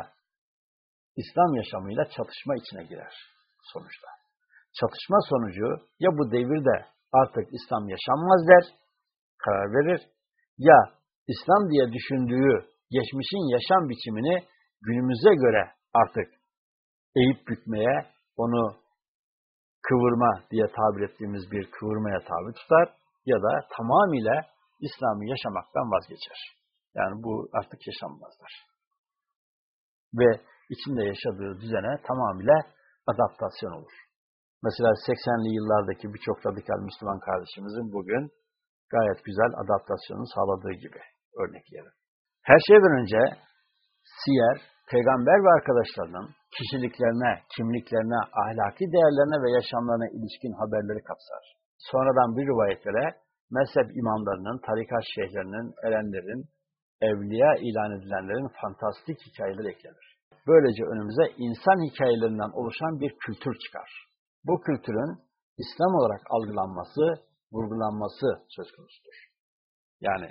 İslam yaşamıyla çatışma içine girer sonuçta. Çatışma sonucu ya bu devirde artık İslam yaşanmaz der, karar verir, ya İslam diye düşündüğü geçmişin yaşam biçimini günümüze göre artık eğip bükmeye, onu kıvırma diye tabir ettiğimiz bir kıvırmaya tabi tutar ya da tamamıyla İslam'ı yaşamaktan vazgeçer. Yani bu artık yaşanmazlar. Ve içinde yaşadığı düzene tamamıyla adaptasyon olur. Mesela 80'li yıllardaki birçok radikal Müslüman kardeşimizin bugün gayet güzel adaptasyonu sağladığı gibi örnekleri. Her şeyden önce siyer, peygamber ve arkadaşlarının kişiliklerine, kimliklerine, ahlaki değerlerine ve yaşamlarına ilişkin haberleri kapsar. Sonradan bir rivayetlere mezhep imamlarının, tarikat şeyhlerinin, erenlerin, evliya ilan edilenlerin fantastik hikayeleri eklenir. Böylece önümüze insan hikayelerinden oluşan bir kültür çıkar. Bu kültürün İslam olarak algılanması, vurgulanması söz konusudur. Yani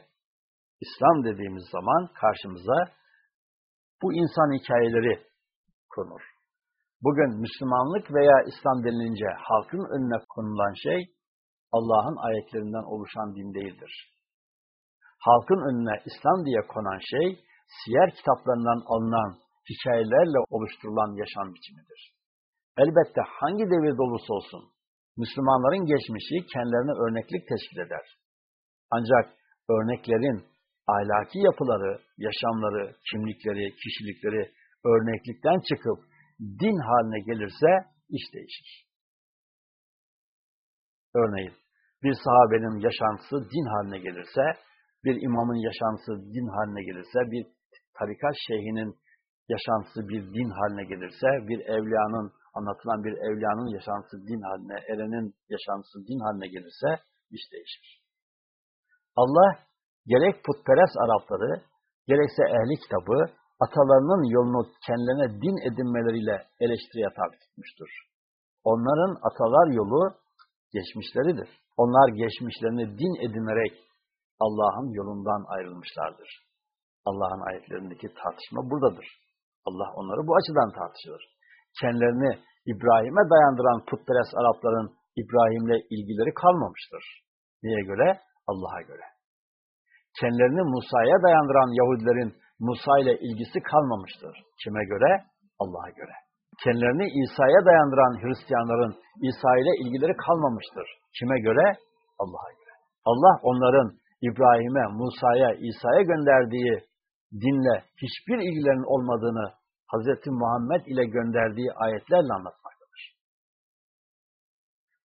İslam dediğimiz zaman karşımıza bu insan hikayeleri konur. Bugün Müslümanlık veya İslam denilince halkın önüne konulan şey Allah'ın ayetlerinden oluşan din değildir. Halkın önüne İslam diye konan şey siyer kitaplarından alınan hikayelerle oluşturulan yaşam biçimidir. Elbette hangi devirde olursa olsun Müslümanların geçmişi kendilerine örneklik teşkil eder. Ancak örneklerin ahlaki yapıları, yaşamları, kimlikleri, kişilikleri örneklikten çıkıp din haline gelirse iş değişir. Örneğin bir sahabenin yaşantısı din haline gelirse, bir imamın yaşantısı din haline gelirse, bir tarikat şeyhinin yaşantısı bir din haline gelirse, bir evliyanın, anlatılan bir evliyanın yaşantısı din haline, erenin yaşantısı din haline gelirse iş değişir. Allah gerek putperest Arapları, gerekse ehli kitabı, atalarının yolunu kendilerine din edinmeleriyle eleştiriye tabi tutmuştur. Onların atalar yolu geçmişleridir. Onlar geçmişlerini din edinerek Allah'ın yolundan ayrılmışlardır. Allah'ın ayetlerindeki tartışma buradadır. Allah onları bu açıdan tartışılır. Kendilerini İbrahim'e dayandıran putperest Arapların İbrahim'le ilgileri kalmamıştır. Niye göre? Allah'a göre. Kendilerini Musa'ya dayandıran Yahudilerin Musa ile ilgisi kalmamıştır. Kime göre? Allah'a göre. Kendilerini İsa'ya dayandıran Hristiyanların İsa ile ilgileri kalmamıştır. Kime göre? Allah'a göre. Allah onların İbrahim'e, Musa'ya, İsa'ya gönderdiği dinle hiçbir ilgilerinin olmadığını Hz. Muhammed ile gönderdiği ayetlerle anlatmaktadır.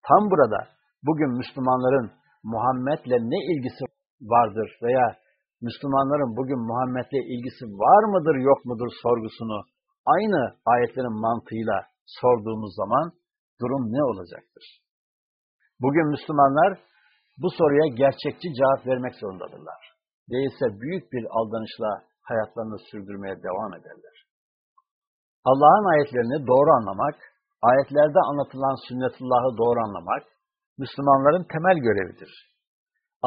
Tam burada bugün Müslümanların Muhammed'le ne ilgisi vardır veya Müslümanların bugün Muhammed'le ilgisi var mıdır yok mudur sorgusunu aynı ayetlerin mantığıyla sorduğumuz zaman durum ne olacaktır? Bugün Müslümanlar bu soruya gerçekçi cevap vermek zorundadırlar. Değilse büyük bir aldanışla hayatlarını sürdürmeye devam ederler. Allah'ın ayetlerini doğru anlamak, ayetlerde anlatılan sünnetullahı doğru anlamak, Müslümanların temel görevidir.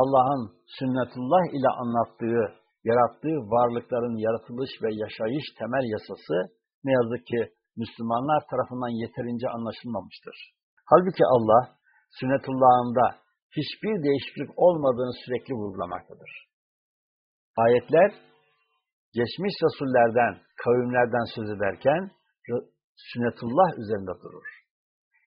Allah'ın sünnetullah ile anlattığı, yarattığı varlıkların yaratılış ve yaşayış temel yasası ne yazık ki Müslümanlar tarafından yeterince anlaşılmamıştır. Halbuki Allah sünnetullahında hiçbir değişiklik olmadığını sürekli vurgulamaktadır. Ayetler geçmiş rasullerden, kavimlerden söz ederken sünnetullah üzerinde durur.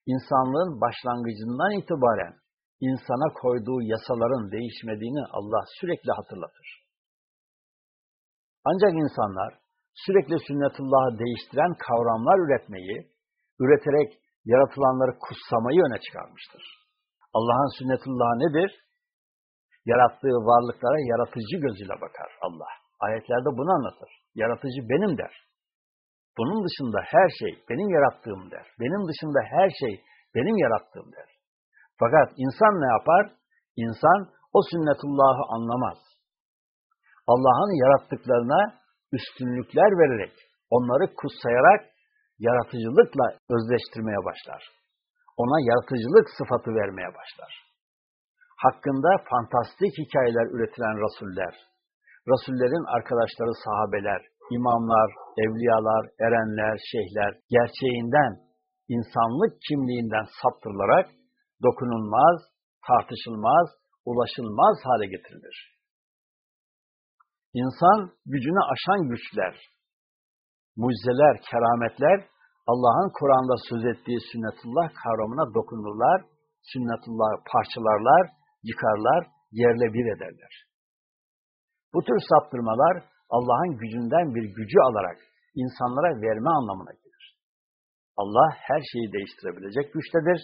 İnsanlığın başlangıcından itibaren insana koyduğu yasaların değişmediğini Allah sürekli hatırlatır. Ancak insanlar sürekli sünnetullahı değiştiren kavramlar üretmeyi, üreterek yaratılanları kutsamayı öne çıkarmıştır. Allah'ın sünnetullahı nedir? Yarattığı varlıklara yaratıcı gözüyle bakar Allah. Ayetlerde bunu anlatır. Yaratıcı benim der. Bunun dışında her şey benim yarattığım der. Benim dışında her şey benim yarattığım der. Fakat insan ne yapar? İnsan o sünnetullahı anlamaz. Allah'ın yarattıklarına üstünlükler vererek, onları kutsayarak yaratıcılıkla özleştirmeye başlar. Ona yaratıcılık sıfatı vermeye başlar. Hakkında fantastik hikayeler üretilen rasuller, rasullerin arkadaşları sahabeler, imamlar, evliyalar, erenler, şeyhler gerçeğinden, insanlık kimliğinden saptırılarak dokunulmaz, tartışılmaz, ulaşılmaz hale getirilir. İnsan gücünü aşan güçler, mucizeler, kerametler Allah'ın Kur'an'da söz ettiği sünnetullah kavramına dokunurlar, sünnetullah parçalarlar, yıkarlar, yerle bir ederler. Bu tür saptırmalar Allah'ın gücünden bir gücü alarak insanlara verme anlamına gelir. Allah her şeyi değiştirebilecek güçtedir.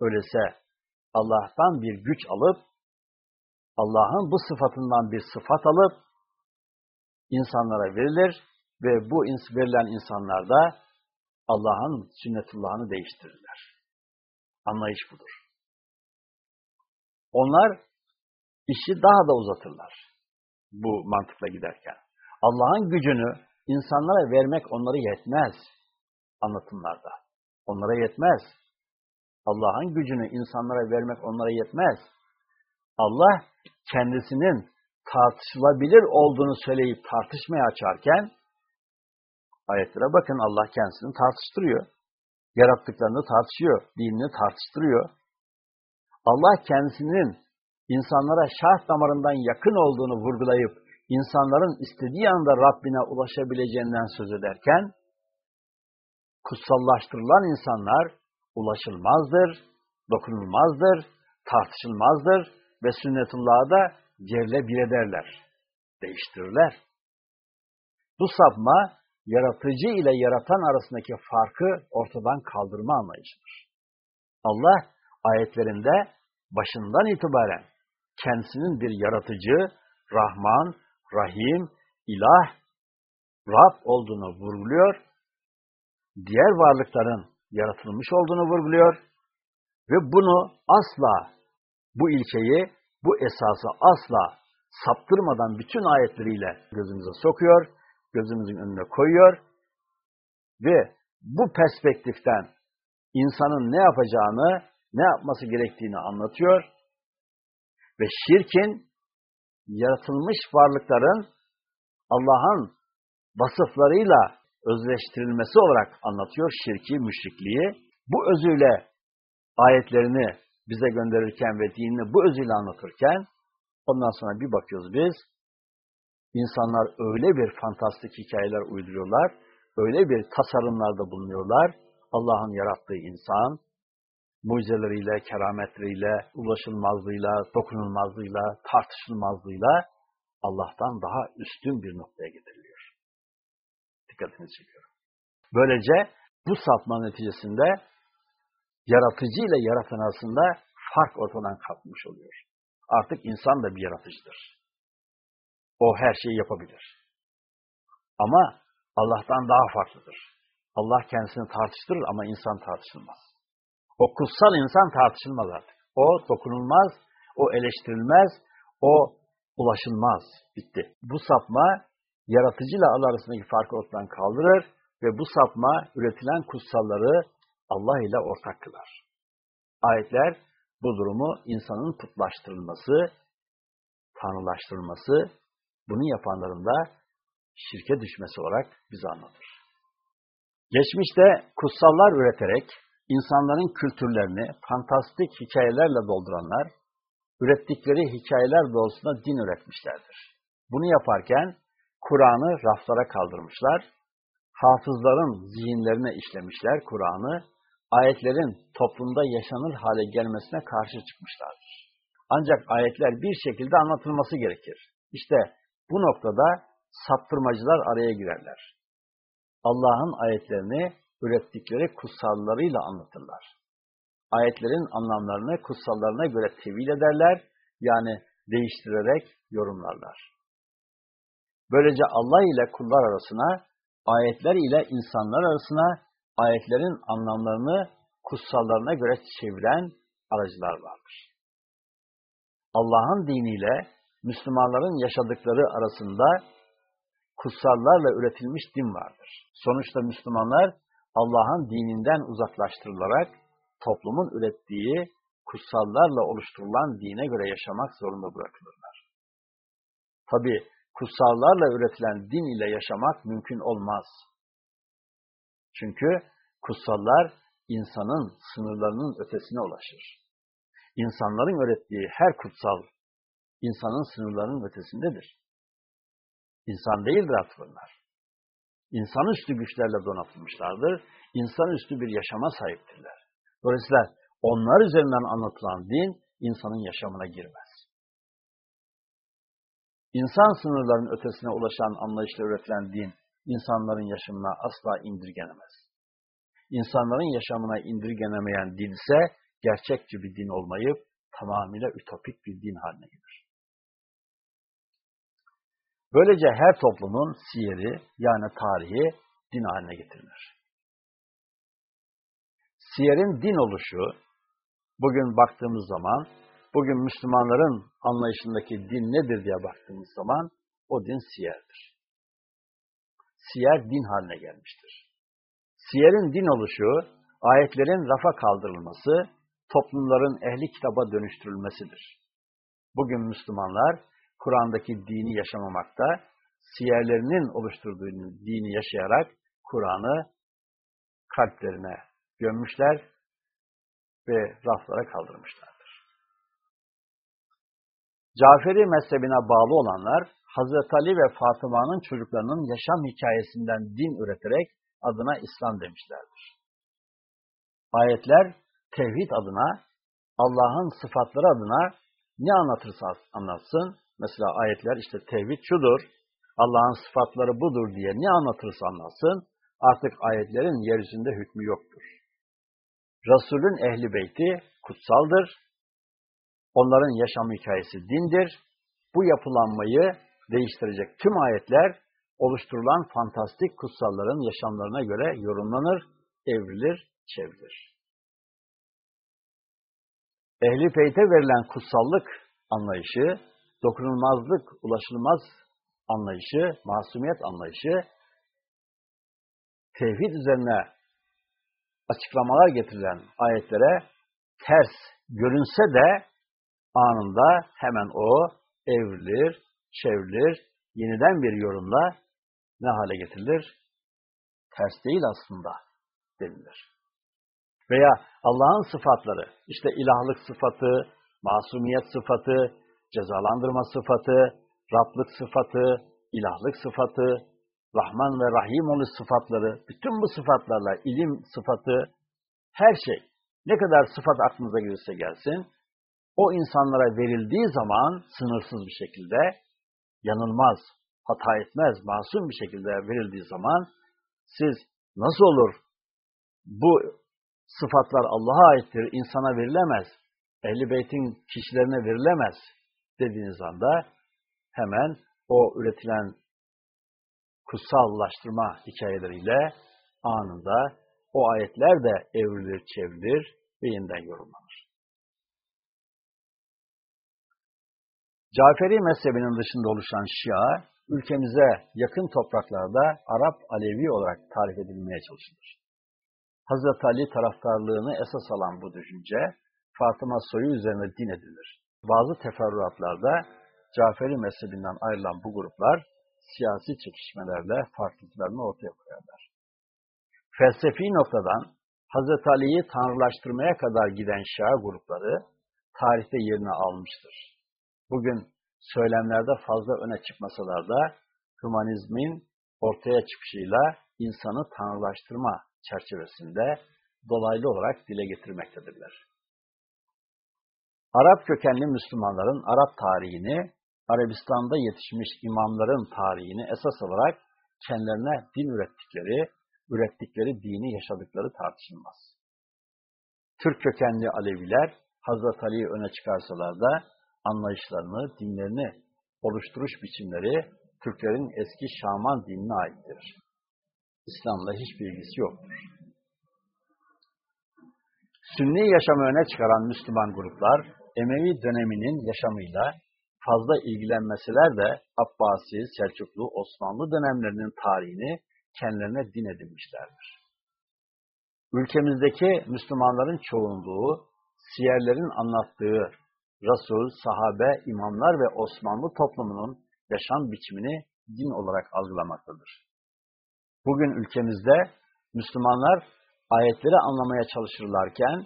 Öyleyse Allah'tan bir güç alıp, Allah'ın bu sıfatından bir sıfat alıp, insanlara verilir ve bu verilen insanlar da Allah'ın sünnetullahını değiştirirler. Anlayış budur. Onlar işi daha da uzatırlar bu mantıkla giderken. Allah'ın gücünü insanlara vermek onları yetmez anlatımlarda. Onlara yetmez. Allah'ın gücünü insanlara vermek onlara yetmez. Allah kendisinin tartışılabilir olduğunu söyleyip tartışmaya açarken ayetlere bakın Allah kendisini tartıştırıyor. Yarattıklarını tartışıyor, dinini tartıştırıyor. Allah kendisinin insanlara şah damarından yakın olduğunu vurgulayıp insanların istediği anda Rabbine ulaşabileceğinden söz ederken kutsallaştırılan insanlar ulaşılmazdır, dokunulmazdır, tartışılmazdır ve sünnetullahı da yerle bir ederler, değiştirirler. Bu sapma yaratıcı ile yaratan arasındaki farkı ortadan kaldırma anlayışıdır. Allah ayetlerinde başından itibaren kendisinin bir yaratıcı, Rahman, Rahim, İlah, Rab olduğunu vurguluyor, diğer varlıkların yaratılmış olduğunu vurguluyor ve bunu asla, bu ilkeyi, bu esası asla saptırmadan bütün ayetleriyle gözümüze sokuyor gözümüzün önüne koyuyor ve bu perspektiften insanın ne yapacağını, ne yapması gerektiğini anlatıyor ve şirkin yaratılmış varlıkların Allah'ın vasıflarıyla özleştirilmesi olarak anlatıyor şirki, müşrikliği. Bu özüyle ayetlerini bize gönderirken ve dinini bu özüyle anlatırken ondan sonra bir bakıyoruz biz İnsanlar öyle bir fantastik hikayeler uyduruyorlar, öyle bir tasarımlarda bulunuyorlar. Allah'ın yarattığı insan, mucizeleriyle, kerametleriyle, ulaşılmazlığıyla, dokunulmazlığıyla, tartışılmazlığıyla Allah'tan daha üstün bir noktaya getiriliyor. Dikkatinizi çekiyorum. Böylece bu sapma neticesinde yaratıcı ile yaratan arasında fark ortadan kalkmış oluyor. Artık insan da bir yaratıcıdır. O her şeyi yapabilir. Ama Allah'tan daha farklıdır. Allah kendisini tartıştırır ama insan tartışılmaz. O kutsal insan tartışılmaz artık. O dokunulmaz, o eleştirilmez, o ulaşılmaz. Bitti. Bu sapma yaratıcı ile Allah arasındaki farkı ortadan kaldırır ve bu sapma üretilen kutsalları Allah ile ortak kılar. Ayetler bu durumu insanın putlaştırılması, tanrılaştırılması bunu yapanların da şirke düşmesi olarak bize anlatır. Geçmişte kutsallar üreterek insanların kültürlerini fantastik hikayelerle dolduranlar, ürettikleri hikayeler doğrultusunda din üretmişlerdir. Bunu yaparken Kur'an'ı raflara kaldırmışlar, hafızların zihinlerine işlemişler Kur'an'ı, ayetlerin toplumda yaşanır hale gelmesine karşı çıkmışlardır. Ancak ayetler bir şekilde anlatılması gerekir. İşte bu noktada saptırmacılar araya girerler. Allah'ın ayetlerini ürettikleri kutsallarıyla anlatırlar. Ayetlerin anlamlarını kutsallarına göre tevil ederler, yani değiştirerek yorumlarlar. Böylece Allah ile kullar arasına, ayetler ile insanlar arasına ayetlerin anlamlarını kutsallarına göre çeviren aracılar vardır. Allah'ın diniyle Müslümanların yaşadıkları arasında kutsallarla üretilmiş din vardır. Sonuçta Müslümanlar Allah'ın dininden uzaklaştırılarak toplumun ürettiği kutsallarla oluşturulan dine göre yaşamak zorunda bırakılırlar. Tabi kutsallarla üretilen din ile yaşamak mümkün olmaz. Çünkü kutsallar insanın sınırlarının ötesine ulaşır. İnsanların öğrettiği her kutsal insanın sınırlarının ötesindedir. İnsan değildir artık onlar. İnsanüstü güçlerle donatılmışlardır. İnsanüstü bir yaşama sahiptirler. Dolayısıyla onlar üzerinden anlatılan din insanın yaşamına girmez. İnsan sınırlarının ötesine ulaşan anlayışla üretilen din, insanların yaşamına asla indirgenemez. İnsanların yaşamına indirgenemeyen din ise gerçekçi bir din olmayıp tamamıyla ütopik bir din haline gelir. Böylece her toplumun siyeri yani tarihi din haline getirilir. Siyerin din oluşu, bugün baktığımız zaman, bugün Müslümanların anlayışındaki din nedir diye baktığımız zaman, o din siyerdir. Siyer din haline gelmiştir. Siyerin din oluşu, ayetlerin rafa kaldırılması, toplumların ehli kitaba dönüştürülmesidir. Bugün Müslümanlar, Kur'an'daki dini yaşamamakta, siyerlerinin oluşturduğu dini yaşayarak Kur'an'ı kalplerine gömmüşler ve raflara kaldırmışlardır. Caferi mezhebine bağlı olanlar, Hazreti Ali ve Fatıma'nın çocuklarının yaşam hikayesinden din üreterek adına İslam demişlerdir. Ayetler tevhid adına, Allah'ın sıfatları adına ne anlatırsa anlatsın, Mesela ayetler işte tevhid şudur, Allah'ın sıfatları budur diye ne anlatırsa anlatsın, artık ayetlerin yeryüzünde hükmü yoktur. Resulün ehli beyti kutsaldır. Onların yaşam hikayesi dindir. Bu yapılanmayı değiştirecek tüm ayetler oluşturulan fantastik kutsalların yaşamlarına göre yorumlanır, evrilir, çevrilir. Ehli peyte verilen kutsallık anlayışı dokunulmazlık, ulaşılmaz anlayışı, masumiyet anlayışı, tevhid üzerine açıklamalar getirilen ayetlere ters görünse de anında hemen o evrilir, çevrilir, yeniden bir yorumla ne hale getirilir? Ters değil aslında denilir. Veya Allah'ın sıfatları, işte ilahlık sıfatı, masumiyet sıfatı, cezalandırma sıfatı, Rablık sıfatı, ilahlık sıfatı, Rahman ve Rahim oluş sıfatları, bütün bu sıfatlarla ilim sıfatı, her şey ne kadar sıfat aklınıza gelirse gelsin, o insanlara verildiği zaman sınırsız bir şekilde yanılmaz, hata etmez, masum bir şekilde verildiği zaman siz nasıl olur bu sıfatlar Allah'a aittir, insana verilemez, Ehl-i Beyt'in kişilerine verilemez dediğiniz anda hemen o üretilen kutsallaştırma hikayeleriyle anında o ayetler de evrilir, çevrilir ve yeniden yorumlanır. Caferi mezhebinin dışında oluşan Şia, ülkemize yakın topraklarda Arap Alevi olarak tarif edilmeye çalışılır. Hazreti Ali taraftarlığını esas alan bu düşünce, Fatıma soyu üzerine din edilir. Bazı teferruatlarda Caferi mezhebinden ayrılan bu gruplar siyasi çekişmelerle farklılıklarını ortaya koyarlar. Felsefi noktadan Hz. Ali'yi tanrılaştırmaya kadar giden Şia grupları tarihte yerini almıştır. Bugün söylemlerde fazla öne çıkmasalar da hümanizmin ortaya çıkışıyla insanı tanrılaştırma çerçevesinde dolaylı olarak dile getirmektedirler. Arap kökenli Müslümanların Arap tarihini, Arabistan'da yetişmiş imamların tarihini esas alarak kendilerine din ürettikleri, ürettikleri dini yaşadıkları tartışılmaz. Türk kökenli Aleviler Hazreti Ali'yi öne çıkarsalar da anlayışlarını, dinlerini, oluşturuş biçimleri Türklerin eski Şaman dinine aittir. İslam'la hiçbir ilgisi yoktur. Sünni yaşamı öne çıkaran Müslüman gruplar, Emevi döneminin yaşamıyla fazla ilgilenmeseler de Abbasi, Selçuklu, Osmanlı dönemlerinin tarihini kendilerine din edinmişlerdir. Ülkemizdeki Müslümanların çoğunluğu, siyerlerin anlattığı Resul, sahabe, imamlar ve Osmanlı toplumunun yaşam biçimini din olarak algılamaktadır. Bugün ülkemizde Müslümanlar ayetleri anlamaya çalışırlarken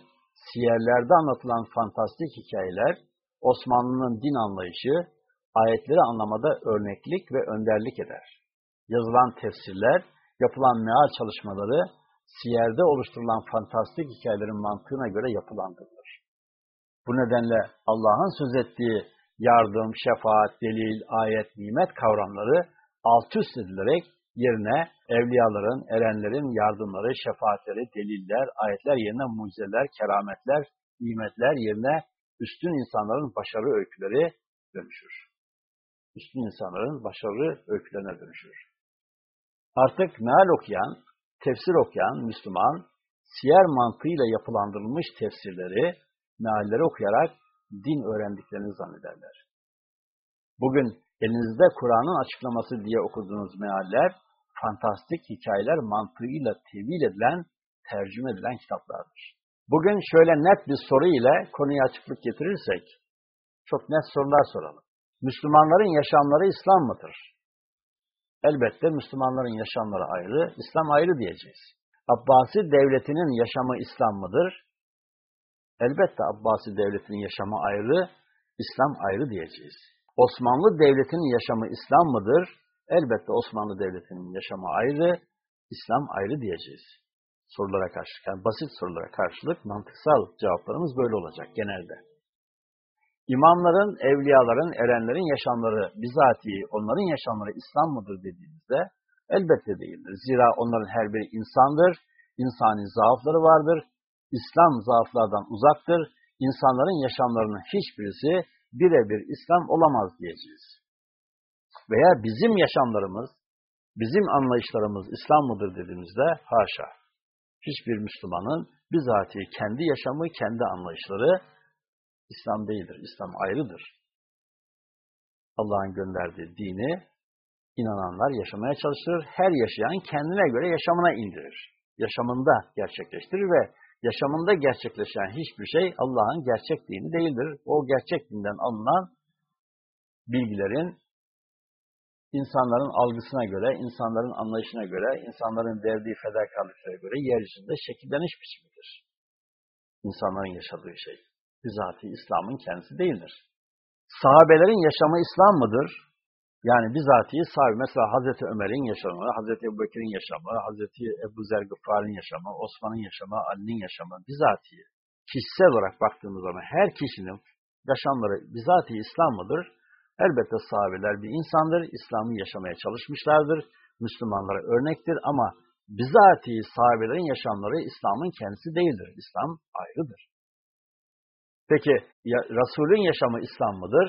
siyerlerde anlatılan fantastik hikayeler, Osmanlı'nın din anlayışı, ayetleri anlamada örneklik ve önderlik eder. Yazılan tefsirler, yapılan meal çalışmaları, siyerde oluşturulan fantastik hikayelerin mantığına göre yapılandırılır. Bu nedenle Allah'ın söz ettiği yardım, şefaat, delil, ayet, nimet kavramları alt üst edilerek yerine evliyaların, erenlerin yardımları, şefaatleri, deliller, ayetler yerine mucizeler, kerametler, nimetler yerine üstün insanların başarı öyküleri dönüşür. Üstün insanların başarı öykülerine dönüşür. Artık meal okuyan, tefsir okuyan Müslüman, siyer mantığıyla yapılandırılmış tefsirleri, mealleri okuyarak din öğrendiklerini zannederler. Bugün elinizde Kur'an'ın açıklaması diye okuduğunuz mealler, fantastik hikayeler mantığıyla tevil edilen, tercüme edilen kitaplardır. Bugün şöyle net bir soru ile konuya açıklık getirirsek, çok net sorular soralım. Müslümanların yaşamları İslam mıdır? Elbette Müslümanların yaşamları ayrı, İslam ayrı diyeceğiz. Abbasi devletinin yaşamı İslam mıdır? Elbette Abbasi devletinin yaşamı ayrı, İslam ayrı diyeceğiz. Osmanlı devletinin yaşamı İslam mıdır? Elbette Osmanlı devletinin yaşamı ayrı, İslam ayrı diyeceğiz. Sorulara karşılık, yani basit sorulara karşılık mantıksal cevaplarımız böyle olacak genelde. İmamların, evliyaların, erenlerin yaşamları bizatihi onların yaşamları İslam mıdır dediğimizde elbette değildir. Zira onların her biri insandır, insani zaafları vardır, İslam zaaflardan uzaktır, insanların yaşamlarının hiçbirisi birebir İslam olamaz diyeceğiz. Veya bizim yaşamlarımız, bizim anlayışlarımız İslam mıdır dediğimizde haşa. Hiçbir Müslümanın bizatihi kendi yaşamı, kendi anlayışları İslam değildir. İslam ayrıdır. Allah'ın gönderdiği dini inananlar yaşamaya çalıştırır. Her yaşayan kendine göre yaşamına indirir. Yaşamında gerçekleştirir ve yaşamında gerçekleşen hiçbir şey Allah'ın gerçek dini değildir. O gerçek dinden alınan bilgilerin insanların algısına göre, insanların anlayışına göre, insanların verdiği fedakarlıklara göre yeryüzünde şekilleniş biçimidir. İnsanların yaşadığı şey. Bizatihi İslam'ın kendisi değildir. Sahabelerin yaşamı İslam mıdır? Yani bizatihi sahabe, mesela Hazreti Ömer'in yaşamı, Hazreti Ebu Bekir'in yaşamı, Hazreti Ebu Zer Gıffar'ın yaşamı, Osman'ın yaşamı, Ali'nin yaşamı, bizatihi. Kişisel olarak baktığımız zaman her kişinin yaşamları bizatihi İslam mıdır? Elbette sahabeler bir insandır, İslam'ı yaşamaya çalışmışlardır, Müslümanlara örnektir ama bizatihi sahabelerin yaşamları İslam'ın kendisi değildir. İslam ayrıdır. Peki ya, Resul'ün yaşamı İslam mıdır?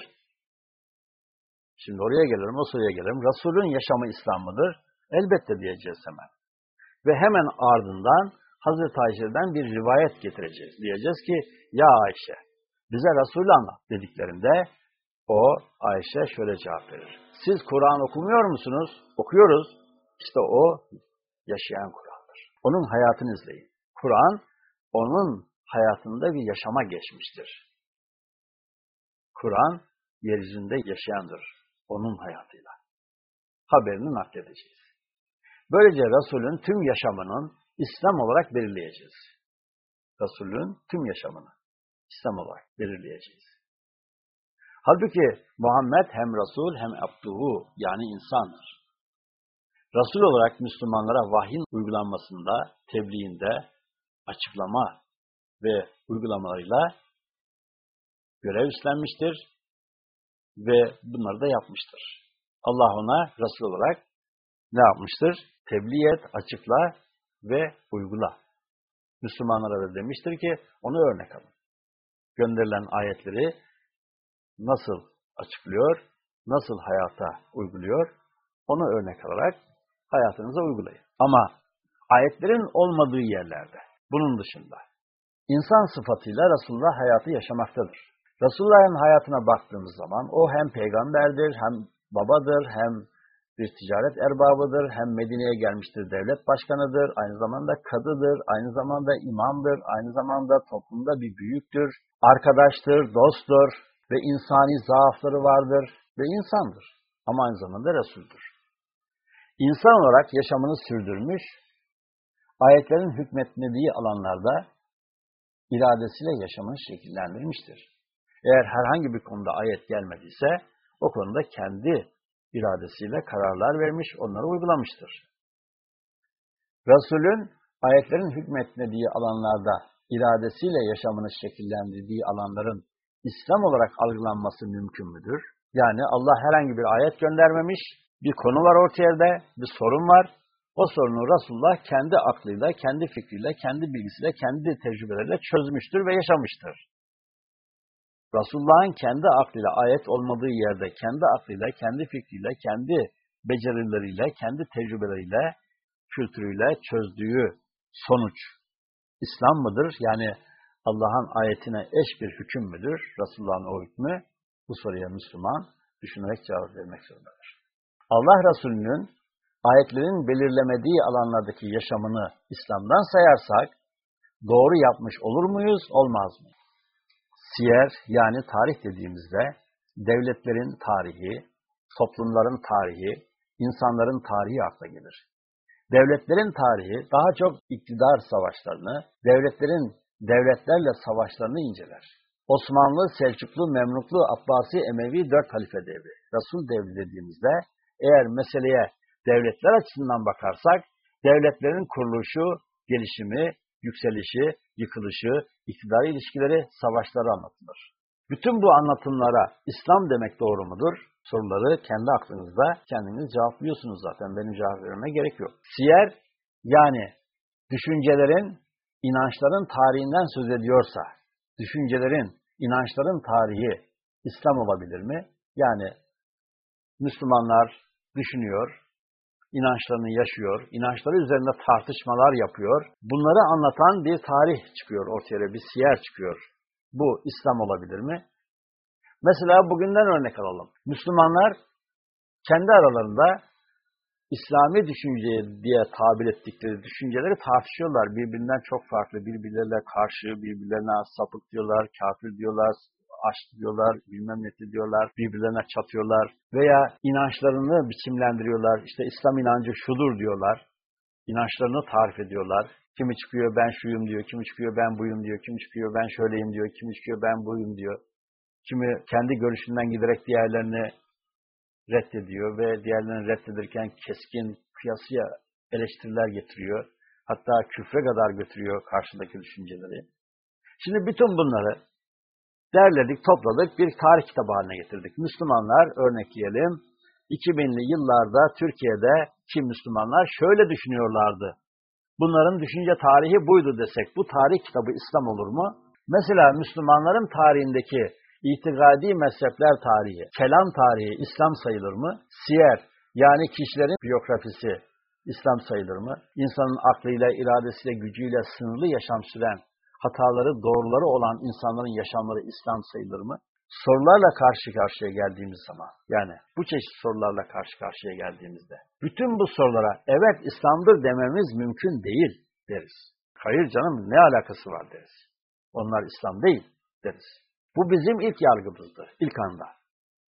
Şimdi oraya gelelim, o soruya gelelim. Resul'ün yaşamı İslam mıdır? Elbette diyeceğiz hemen. Ve hemen ardından Hazreti Ayşe'den bir rivayet getireceğiz. Diyeceğiz ki, ya Ayşe, bize Resul'ü anlat dediklerinde o Ayşe şöyle cevap verir. Siz Kur'an okumuyor musunuz? Okuyoruz. İşte o yaşayan Kur'an'dır. Onun hayatını izleyin. Kur'an onun hayatında bir yaşama geçmiştir. Kur'an yeryüzünde yaşayandır. Onun hayatıyla. Haberini nakledeceğiz. Böylece Resul'ün tüm yaşamının İslam olarak belirleyeceğiz. Resul'ün tüm yaşamını İslam olarak belirleyeceğiz. Halbuki Muhammed hem Resul hem Abduhu yani insandır. Resul olarak Müslümanlara vahyin uygulanmasında, tebliğinde, açıklama ve uygulamalarıyla görev üstlenmiştir ve bunları da yapmıştır. Allah ona Resul olarak ne yapmıştır? Tebliğ et, açıkla ve uygula. Müslümanlara da demiştir ki onu örnek alın. Gönderilen ayetleri nasıl açıklıyor, nasıl hayata uyguluyor, onu örnek alarak hayatınıza uygulayın. Ama ayetlerin olmadığı yerlerde, bunun dışında, insan sıfatıyla Resulullah hayatı yaşamaktadır. Resulullah'ın hayatına baktığımız zaman o hem peygamberdir, hem babadır, hem bir ticaret erbabıdır, hem Medine'ye gelmiştir devlet başkanıdır, aynı zamanda kadıdır, aynı zamanda imamdır, aynı zamanda toplumda bir büyüktür, arkadaştır, dosttur ve insani zaafları vardır ve insandır. Ama aynı zamanda Resul'dür. İnsan olarak yaşamını sürdürmüş, ayetlerin hükmetmediği alanlarda iradesiyle yaşamını şekillendirmiştir. Eğer herhangi bir konuda ayet gelmediyse, o konuda kendi iradesiyle kararlar vermiş, onları uygulamıştır. Resulün ayetlerin hükmetmediği alanlarda iradesiyle yaşamını şekillendirdiği alanların İslam olarak algılanması mümkün müdür? Yani Allah herhangi bir ayet göndermemiş, bir konu var ortaya, bir sorun var. O sorunu Resulullah kendi aklıyla, kendi fikriyle, kendi bilgisiyle, kendi tecrübeleriyle çözmüştür ve yaşamıştır. Resulullah'ın kendi aklıyla ayet olmadığı yerde, kendi aklıyla, kendi fikriyle, kendi becerileriyle, kendi tecrübeleriyle, kültürüyle çözdüğü sonuç İslam mıdır? Yani Allah'ın ayetine eş bir hüküm müdür? Resulullah'ın o hükmü bu soruya Müslüman düşünerek cevap vermek zorundadır. Allah Resulü'nün ayetlerin belirlemediği alanlardaki yaşamını İslam'dan sayarsak doğru yapmış olur muyuz, olmaz mı? Siyer yani tarih dediğimizde devletlerin tarihi, toplumların tarihi, insanların tarihi akla gelir. Devletlerin tarihi daha çok iktidar savaşlarını, devletlerin devletlerle savaşlarını inceler. Osmanlı, Selçuklu, Memluklu, Abbasi, Emevi dört halife devri. Resul devri dediğimizde eğer meseleye devletler açısından bakarsak, devletlerin kuruluşu, gelişimi, yükselişi, yıkılışı, iktidar ilişkileri, savaşları anlatılır. Bütün bu anlatımlara İslam demek doğru mudur? Soruları kendi aklınızda kendiniz cevaplıyorsunuz zaten. Benim cevap vermeme gerek yok. Siyer yani düşüncelerin, inançların tarihinden söz ediyorsa, düşüncelerin, inançların tarihi İslam olabilir mi? Yani Müslümanlar düşünüyor, inançlarını yaşıyor, inançları üzerinde tartışmalar yapıyor. Bunları anlatan bir tarih çıkıyor ortaya, bir siyer çıkıyor. Bu İslam olabilir mi? Mesela bugünden örnek alalım. Müslümanlar kendi aralarında İslami düşünce diye tabir ettikleri düşünceleri tartışıyorlar. Birbirinden çok farklı, birbirlerine karşı, birbirlerine sapık diyorlar, kafir diyorlar, aç diyorlar, bilmem ne diyorlar, birbirlerine çatıyorlar veya inançlarını biçimlendiriyorlar. İşte İslam inancı şudur diyorlar. İnançlarını tarif ediyorlar. Kimi çıkıyor ben şuyum diyor, kimi çıkıyor ben buyum diyor, kimi çıkıyor ben şöyleyim diyor, kimi çıkıyor ben buyum diyor. Kimi kendi görüşünden giderek diğerlerini reddediyor ve diğerlerini reddedirken keskin, kıyasıya eleştiriler getiriyor. Hatta küfre kadar götürüyor karşındaki düşünceleri. Şimdi bütün bunları derledik, topladık, bir tarih kitabı haline getirdik. Müslümanlar, örnekleyelim, 2000'li yıllarda Türkiye'de kim Müslümanlar şöyle düşünüyorlardı. Bunların düşünce tarihi buydu desek, bu tarih kitabı İslam olur mu? Mesela Müslümanların tarihindeki itikadi mezhepler tarihi, kelam tarihi İslam sayılır mı? Siyer, yani kişilerin biyografisi İslam sayılır mı? İnsanın aklıyla, iradesiyle, gücüyle sınırlı yaşam süren hataları, doğruları olan insanların yaşamları İslam sayılır mı? Sorularla karşı karşıya geldiğimiz zaman, yani bu çeşit sorularla karşı karşıya geldiğimizde, bütün bu sorulara evet İslam'dır dememiz mümkün değil deriz. Hayır canım ne alakası var deriz. Onlar İslam değil deriz. Bu bizim ilk yargımızdır, ilk anda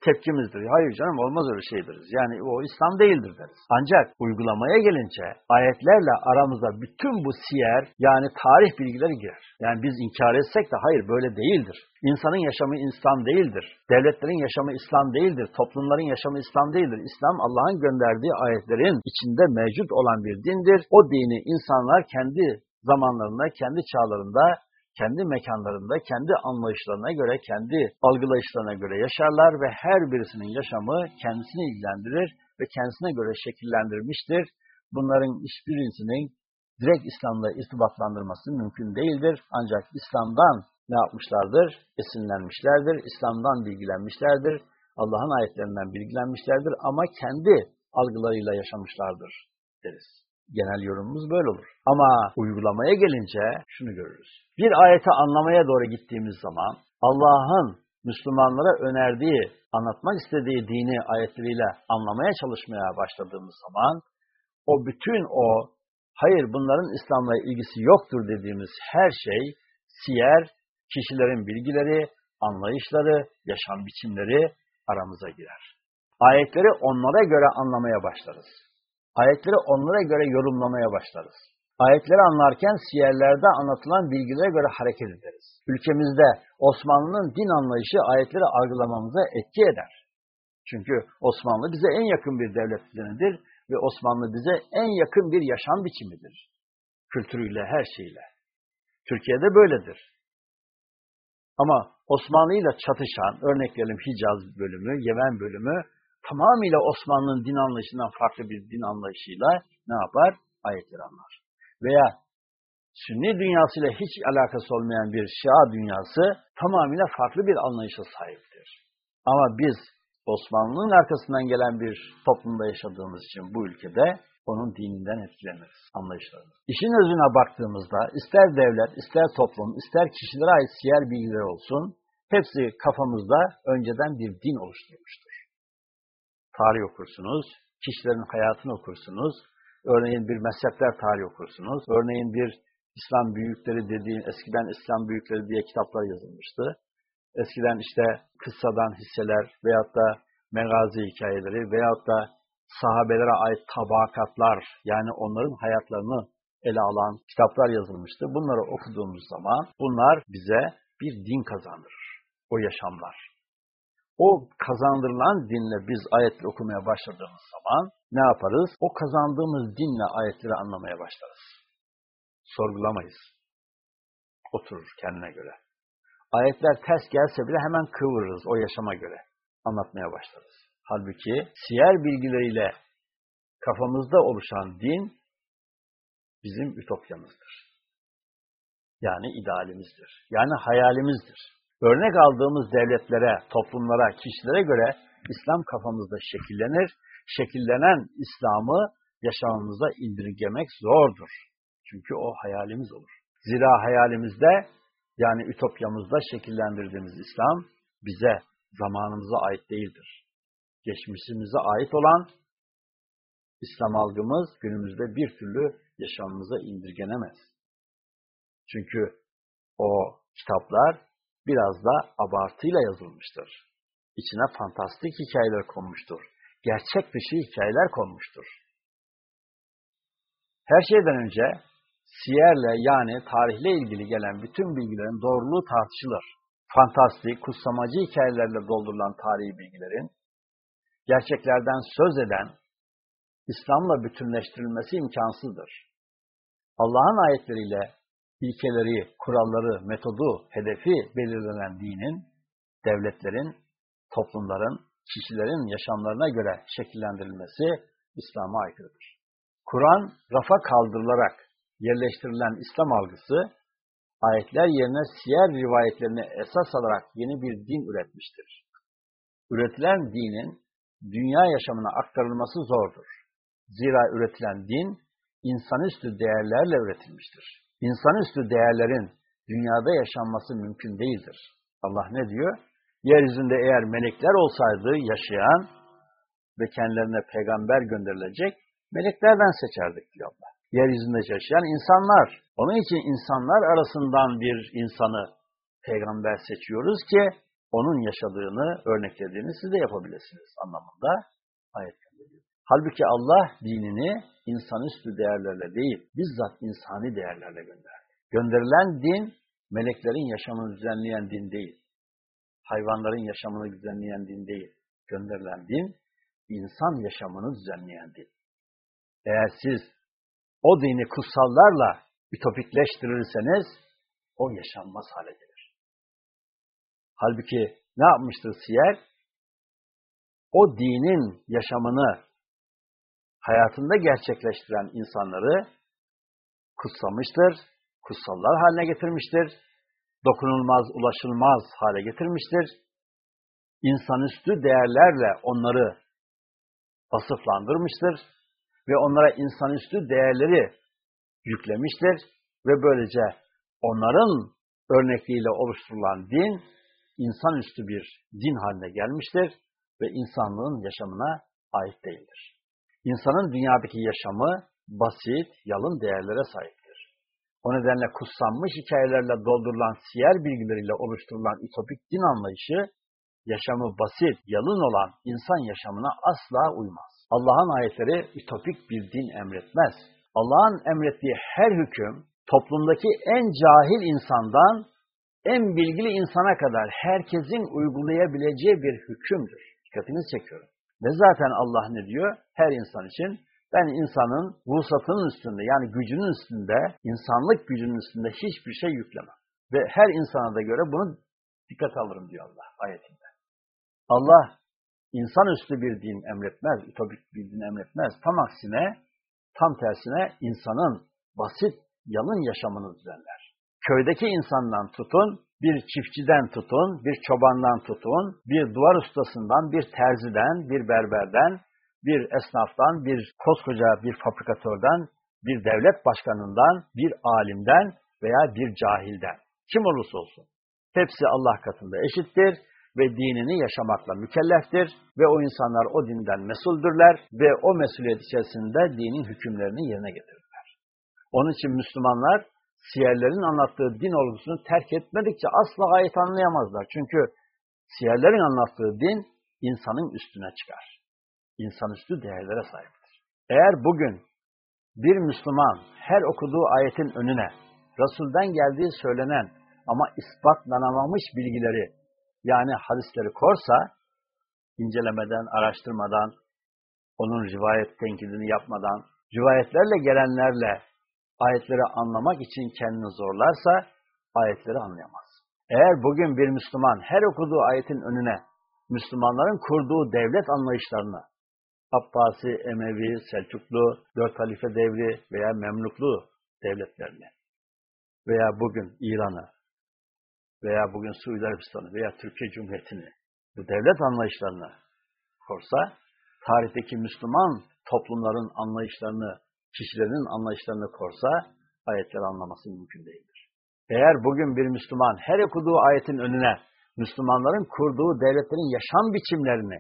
tepkimizdir. Hayır canım olmaz öyle şey deriz. Yani o İslam değildir deriz. Ancak uygulamaya gelince ayetlerle aramızda bütün bu siyer yani tarih bilgileri girer. Yani biz inkar etsek de hayır böyle değildir. İnsanın yaşamı İslam değildir. Devletlerin yaşamı İslam değildir. Toplumların yaşamı İslam değildir. İslam Allah'ın gönderdiği ayetlerin içinde mevcut olan bir dindir. O dini insanlar kendi zamanlarında, kendi çağlarında kendi mekanlarında, kendi anlayışlarına göre, kendi algılayışlarına göre yaşarlar ve her birisinin yaşamı kendisini ilgilendirir ve kendisine göre şekillendirmiştir. Bunların hiçbirisinin direkt İslam'la irtibatlandırması mümkün değildir. Ancak İslam'dan ne yapmışlardır? Esinlenmişlerdir, İslam'dan bilgilenmişlerdir, Allah'ın ayetlerinden bilgilenmişlerdir ama kendi algılarıyla yaşamışlardır deriz. Genel yorumumuz böyle olur. Ama uygulamaya gelince şunu görürüz. Bir ayeti anlamaya doğru gittiğimiz zaman Allah'ın Müslümanlara önerdiği, anlatmak istediği dini ayetleriyle anlamaya çalışmaya başladığımız zaman o bütün o hayır bunların İslam'la ilgisi yoktur dediğimiz her şey siyer, kişilerin bilgileri, anlayışları, yaşam biçimleri aramıza girer. Ayetleri onlara göre anlamaya başlarız. Ayetleri onlara göre yorumlamaya başlarız. Ayetleri anlarken siyerlerde anlatılan bilgilere göre hareket ederiz. Ülkemizde Osmanlı'nın din anlayışı ayetleri algılamamıza etki eder. Çünkü Osmanlı bize en yakın bir devlet düzenidir ve Osmanlı bize en yakın bir yaşam biçimidir. Kültürüyle, her şeyle. Türkiye'de böyledir. Ama Osmanlı ile çatışan, örnek verelim Hicaz bölümü, Yemen bölümü, tamamıyla Osmanlı'nın din anlayışından farklı bir din anlayışıyla ne yapar? Ayetleri anlar. Veya Sünni dünyasıyla hiç alakası olmayan bir Şia dünyası tamamıyla farklı bir anlayışa sahiptir. Ama biz Osmanlı'nın arkasından gelen bir toplumda yaşadığımız için bu ülkede onun dininden etkileniriz, anlayışlarını. İşin özüne baktığımızda ister devlet, ister toplum, ister kişilere ait siyer bilgiler olsun, hepsi kafamızda önceden bir din oluşturmuştur. Tarih okursunuz, kişilerin hayatını okursunuz, örneğin bir mezhepler tarihi okursunuz, örneğin bir İslam büyükleri dediğin, eskiden İslam büyükleri diye kitaplar yazılmıştı. Eskiden işte kıssadan hisseler veyahut da megazi hikayeleri veyahut da sahabelere ait tabakatlar yani onların hayatlarını ele alan kitaplar yazılmıştı. Bunları okuduğumuz zaman bunlar bize bir din kazandırır. O yaşamlar. O kazandırılan dinle biz ayetleri okumaya başladığımız zaman ne yaparız? O kazandığımız dinle ayetleri anlamaya başlarız. Sorgulamayız. Oturur kendine göre. Ayetler ters gelse bile hemen kıvırırız o yaşama göre. Anlatmaya başlarız. Halbuki siyer bilgileriyle kafamızda oluşan din bizim ütopyamızdır. Yani idealimizdir. Yani hayalimizdir. Örnek aldığımız devletlere, toplumlara, kişilere göre İslam kafamızda şekillenir. Şekillenen İslam'ı yaşamımıza indirgemek zordur. Çünkü o hayalimiz olur. Zira hayalimizde yani ütopyamızda şekillendirdiğimiz İslam bize, zamanımıza ait değildir. Geçmişimize ait olan İslam algımız günümüzde bir türlü yaşamımıza indirgenemez. Çünkü o kitaplar biraz da abartıyla yazılmıştır. İçine fantastik hikayeler konmuştur. Gerçek dışı hikayeler konmuştur. Her şeyden önce siyerle yani tarihle ilgili gelen bütün bilgilerin doğruluğu tartışılır. Fantastik, kutsamacı hikayelerle doldurulan tarihi bilgilerin, gerçeklerden söz eden, İslam'la bütünleştirilmesi imkansızdır. Allah'ın ayetleriyle ilkeleri, kuralları, metodu, hedefi belirlenen dinin, devletlerin, toplumların, kişilerin yaşamlarına göre şekillendirilmesi İslam'a aykırıdır. Kur'an rafa kaldırılarak yerleştirilen İslam algısı, ayetler yerine siyer rivayetlerini esas alarak yeni bir din üretmiştir. Üretilen dinin dünya yaşamına aktarılması zordur. Zira üretilen din, insanüstü değerlerle üretilmiştir. İnsanüstü değerlerin dünyada yaşanması mümkün değildir. Allah ne diyor? Yeryüzünde eğer melekler olsaydı yaşayan ve kendilerine peygamber gönderilecek, meleklerden seçerdik diyor Allah yeryüzünde yaşayan insanlar. Onun için insanlar arasından bir insanı peygamber seçiyoruz ki onun yaşadığını, örneklediğini siz de yapabilirsiniz anlamında ayet. Halbuki Allah dinini insanüstü değerlerle değil, bizzat insani değerlerle gönderdi. Gönderilen din, meleklerin yaşamını düzenleyen din değil. Hayvanların yaşamını düzenleyen din değil. Gönderilen din, insan yaşamını düzenleyen din. Eğer siz o dini kutsallarla ütopikleştirirseniz o yaşanmaz hale gelir. Halbuki ne yapmıştır siyer? O dinin yaşamını hayatında gerçekleştiren insanları kutsamıştır, kutsallar haline getirmiştir, dokunulmaz, ulaşılmaz hale getirmiştir. İnsanüstü değerlerle onları vasıflandırmıştır ve onlara insanüstü değerleri yüklemiştir ve böylece onların örnekliğiyle oluşturulan din insanüstü bir din haline gelmiştir ve insanlığın yaşamına ait değildir. İnsanın dünyadaki yaşamı basit, yalın değerlere sahiptir. O nedenle kutsanmış hikayelerle doldurulan siyer bilgileriyle oluşturulan ütopik din anlayışı, yaşamı basit, yalın olan insan yaşamına asla uymaz. Allah'ın ayetleri ütopik bir din emretmez. Allah'ın emrettiği her hüküm toplumdaki en cahil insandan en bilgili insana kadar herkesin uygulayabileceği bir hükümdür. Dikkatinizi çekiyorum. Ve zaten Allah ne diyor? Her insan için ben insanın vusatının üstünde yani gücünün üstünde, insanlık gücünün üstünde hiçbir şey yüklemem. Ve her insana da göre bunu dikkat alırım diyor Allah ayetinde. Allah insanüstü bir din emretmez, ütopik bir din emretmez. Tam aksine, tam tersine insanın basit, yalın yaşamını düzenler. Köydeki insandan tutun, bir çiftçiden tutun, bir çobandan tutun, bir duvar ustasından, bir terziden, bir berberden, bir esnaftan, bir koskoca bir fabrikatörden, bir devlet başkanından, bir alimden veya bir cahilden. Kim olursa olsun. Hepsi Allah katında eşittir ve dinini yaşamakla mükelleftir ve o insanlar o dinden mesuldürler ve o mesuliyet içerisinde dinin hükümlerini yerine getirirler. Onun için Müslümanlar siyerlerin anlattığı din olgusunu terk etmedikçe asla ayet anlayamazlar. Çünkü siyerlerin anlattığı din insanın üstüne çıkar. İnsanüstü değerlere sahiptir. Eğer bugün bir Müslüman her okuduğu ayetin önüne Resul'den geldiği söylenen ama ispatlanamamış bilgileri yani hadisleri korsa incelemeden, araştırmadan, onun rivayet tenkidini yapmadan, rivayetlerle gelenlerle ayetleri anlamak için kendini zorlarsa ayetleri anlayamaz. Eğer bugün bir Müslüman her okuduğu ayetin önüne Müslümanların kurduğu devlet anlayışlarını Abbasi, Emevi, Selçuklu, Dört Halife devri veya Memluklu devletlerini veya bugün İran'ı veya bugün Suudi Arabistan'ı veya Türkiye Cumhuriyeti'ni bu devlet anlayışlarını korsa, tarihteki Müslüman toplumların anlayışlarını, kişilerin anlayışlarını korsa, ayetleri anlaması mümkün değildir. Eğer bugün bir Müslüman her okuduğu ayetin önüne Müslümanların kurduğu devletlerin yaşam biçimlerini,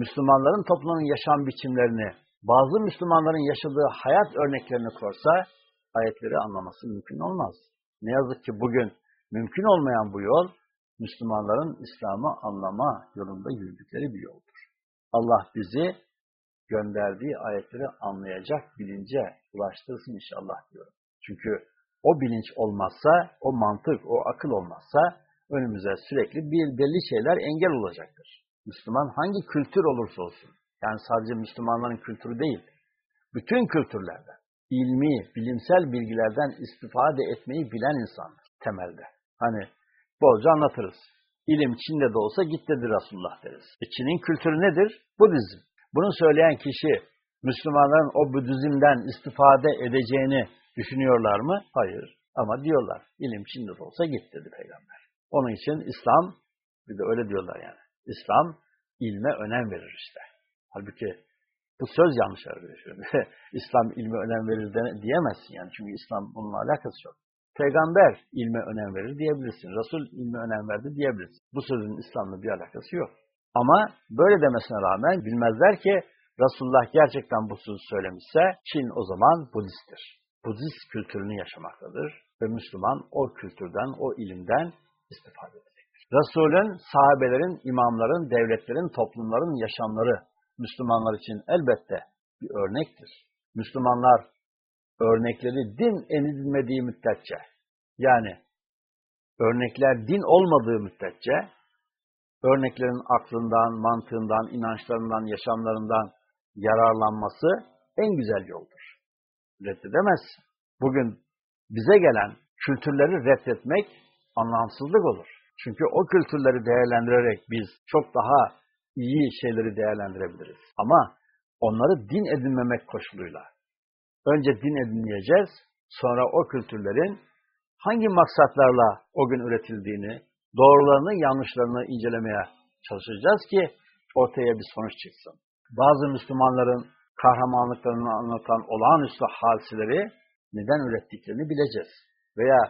Müslümanların toplumunun yaşam biçimlerini, bazı Müslümanların yaşadığı hayat örneklerini korsa, ayetleri anlaması mümkün olmaz. Ne yazık ki bugün mümkün olmayan bu yol, Müslümanların İslam'ı anlama yolunda yürüdükleri bir yoldur. Allah bizi gönderdiği ayetleri anlayacak bilince ulaştırsın inşallah diyorum. Çünkü o bilinç olmazsa, o mantık, o akıl olmazsa önümüze sürekli bir belli şeyler engel olacaktır. Müslüman hangi kültür olursa olsun, yani sadece Müslümanların kültürü değil, bütün kültürlerden, ilmi, bilimsel bilgilerden istifade etmeyi bilen insandır temelde. Hani bolca anlatırız. İlim Çin'de de olsa git dedi Resulullah deriz. E Çin'in kültürü nedir? Budizm. Bunu söyleyen kişi Müslümanların o Budizm'den istifade edeceğini düşünüyorlar mı? Hayır. Ama diyorlar. İlim Çin'de de olsa git dedi peygamber. Onun için İslam, bir de öyle diyorlar yani. İslam ilme önem verir işte. Halbuki bu söz yanlış arkadaşlar. İslam ilme önem verir de, diyemezsin yani. Çünkü İslam bununla alakası yok. Peygamber ilme önem verir diyebilirsin. Resul ilme önem verdi diyebilirsin. Bu sözün İslam'la bir alakası yok. Ama böyle demesine rağmen bilmezler ki Resulullah gerçekten bu sözü söylemişse Çin o zaman Budisttir. Budist kültürünü yaşamaktadır ve Müslüman o kültürden, o ilimden istifade edecektir. Resulün, sahabelerin, imamların, devletlerin, toplumların yaşamları Müslümanlar için elbette bir örnektir. Müslümanlar örnekleri din edilmediği müddetçe, yani örnekler din olmadığı müddetçe, örneklerin aklından, mantığından, inançlarından, yaşamlarından yararlanması en güzel yoldur. Reddedemezsin. Bugün bize gelen kültürleri reddetmek anlamsızlık olur. Çünkü o kültürleri değerlendirerek biz çok daha iyi şeyleri değerlendirebiliriz. Ama onları din edinmemek koşuluyla. Önce din edinmeyeceğiz, sonra o kültürlerin hangi maksatlarla o gün üretildiğini, doğrularını, yanlışlarını incelemeye çalışacağız ki ortaya bir sonuç çıksın. Bazı Müslümanların kahramanlıklarını anlatan olağanüstü hadiseleri neden ürettiklerini bileceğiz. Veya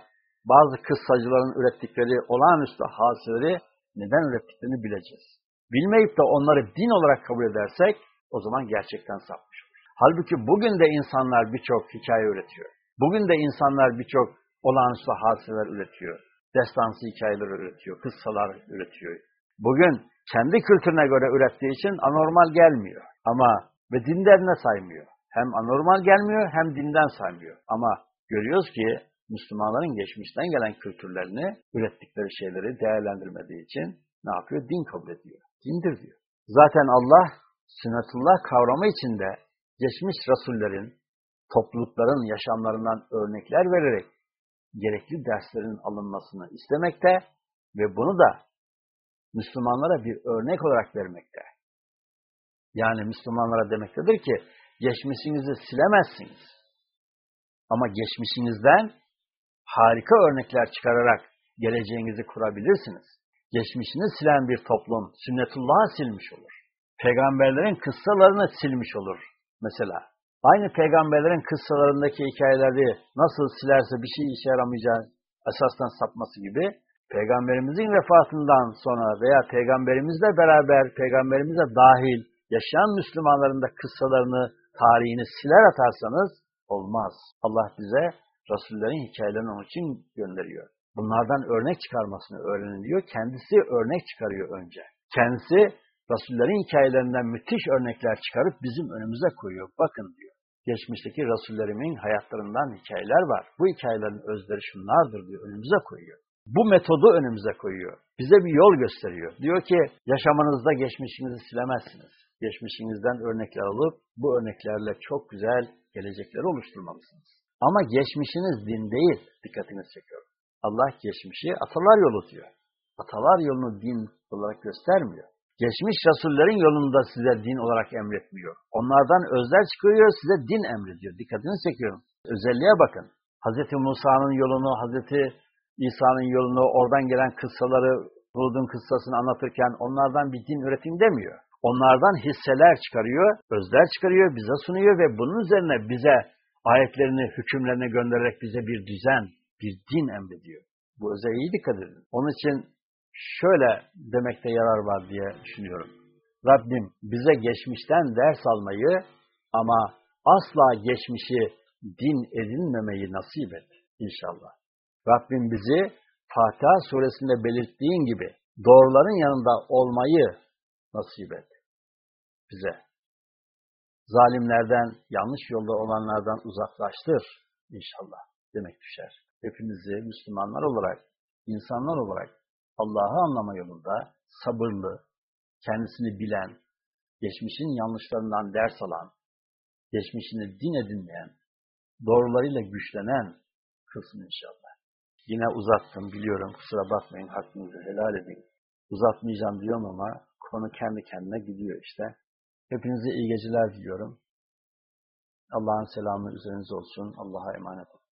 bazı kıssacıların ürettikleri olağanüstü hadiseleri neden ürettiklerini bileceğiz. Bilmeyip de onları din olarak kabul edersek o zaman gerçekten sapmış olur. Halbuki bugün de insanlar birçok hikaye üretiyor. Bugün de insanlar birçok olağanüstü hadiseler üretiyor. Destansı hikayeler üretiyor, kıssalar üretiyor. Bugün kendi kültürüne göre ürettiği için anormal gelmiyor. Ama ve dinlerine saymıyor. Hem anormal gelmiyor hem dinden saymıyor. Ama görüyoruz ki Müslümanların geçmişten gelen kültürlerini, ürettikleri şeyleri değerlendirmediği için ne yapıyor? Din kabul ediyor. Dindir diyor. Zaten Allah sünnetullah kavramı içinde geçmiş rasullerin, toplulukların yaşamlarından örnekler vererek gerekli derslerin alınmasını istemekte ve bunu da Müslümanlara bir örnek olarak vermekte. Yani Müslümanlara demektedir ki geçmişinizi silemezsiniz. Ama geçmişinizden harika örnekler çıkararak geleceğinizi kurabilirsiniz. Geçmişini silen bir toplum sünnetullah'ı silmiş olur. Peygamberlerin kıssalarını silmiş olur mesela. Aynı peygamberlerin kıssalarındaki hikayeleri nasıl silerse bir şey işe yaramayacağı esasdan sapması gibi peygamberimizin vefatından sonra veya peygamberimizle beraber peygamberimize dahil yaşayan Müslümanların da kıssalarını, tarihini siler atarsanız olmaz. Allah bize Resullerin hikayelerini onun için gönderiyor. Bunlardan örnek çıkarmasını öğrenin diyor. Kendisi örnek çıkarıyor önce. Kendisi Resullerin hikayelerinden müthiş örnekler çıkarıp bizim önümüze koyuyor. Bakın diyor. Geçmişteki Resullerimin hayatlarından hikayeler var. Bu hikayelerin özleri şunlardır diyor. Önümüze koyuyor. Bu metodu önümüze koyuyor. Bize bir yol gösteriyor. Diyor ki yaşamanızda geçmişinizi silemezsiniz. Geçmişinizden örnekler alıp bu örneklerle çok güzel gelecekleri oluşturmalısınız. Ama geçmişiniz din değil. Dikkatinizi çekiyorum. Allah geçmişi atalar yolu diyor. Atalar yolunu din olarak göstermiyor. Geçmiş Resullerin yolunda size din olarak emretmiyor. Onlardan özler çıkıyor, size din emrediyor. Dikkatinizi çekiyorum. Özelliğe bakın. Hz. Musa'nın yolunu, Hz. İsa'nın yolunu, oradan gelen kıssaları, Hud'un kıssasını anlatırken onlardan bir din üretim demiyor. Onlardan hisseler çıkarıyor, özler çıkarıyor, bize sunuyor ve bunun üzerine bize ayetlerini, hükümlerini göndererek bize bir düzen, bir din emrediyor. Bu özelliğe iyi dikkat edin. Onun için şöyle demekte yarar var diye düşünüyorum. Rabbim bize geçmişten ders almayı ama asla geçmişi din edinmemeyi nasip et inşallah. Rabbim bizi Fatiha suresinde belirttiğin gibi doğruların yanında olmayı nasip et bize. Zalimlerden, yanlış yolda olanlardan uzaklaştır inşallah demek düşer. Hepimizi Müslümanlar olarak, insanlar olarak Allah'ı anlama yolunda sabırlı, kendisini bilen, geçmişin yanlışlarından ders alan, geçmişini din edinmeyen, doğrularıyla güçlenen kılsın inşallah. Yine uzattım biliyorum kusura bakmayın hakkınızı helal edin. Uzatmayacağım diyorum ama konu kendi kendine gidiyor işte. Hepinize iyi geceler diliyorum. Allah'ın selamı üzerinize olsun. Allah'a emanet olun.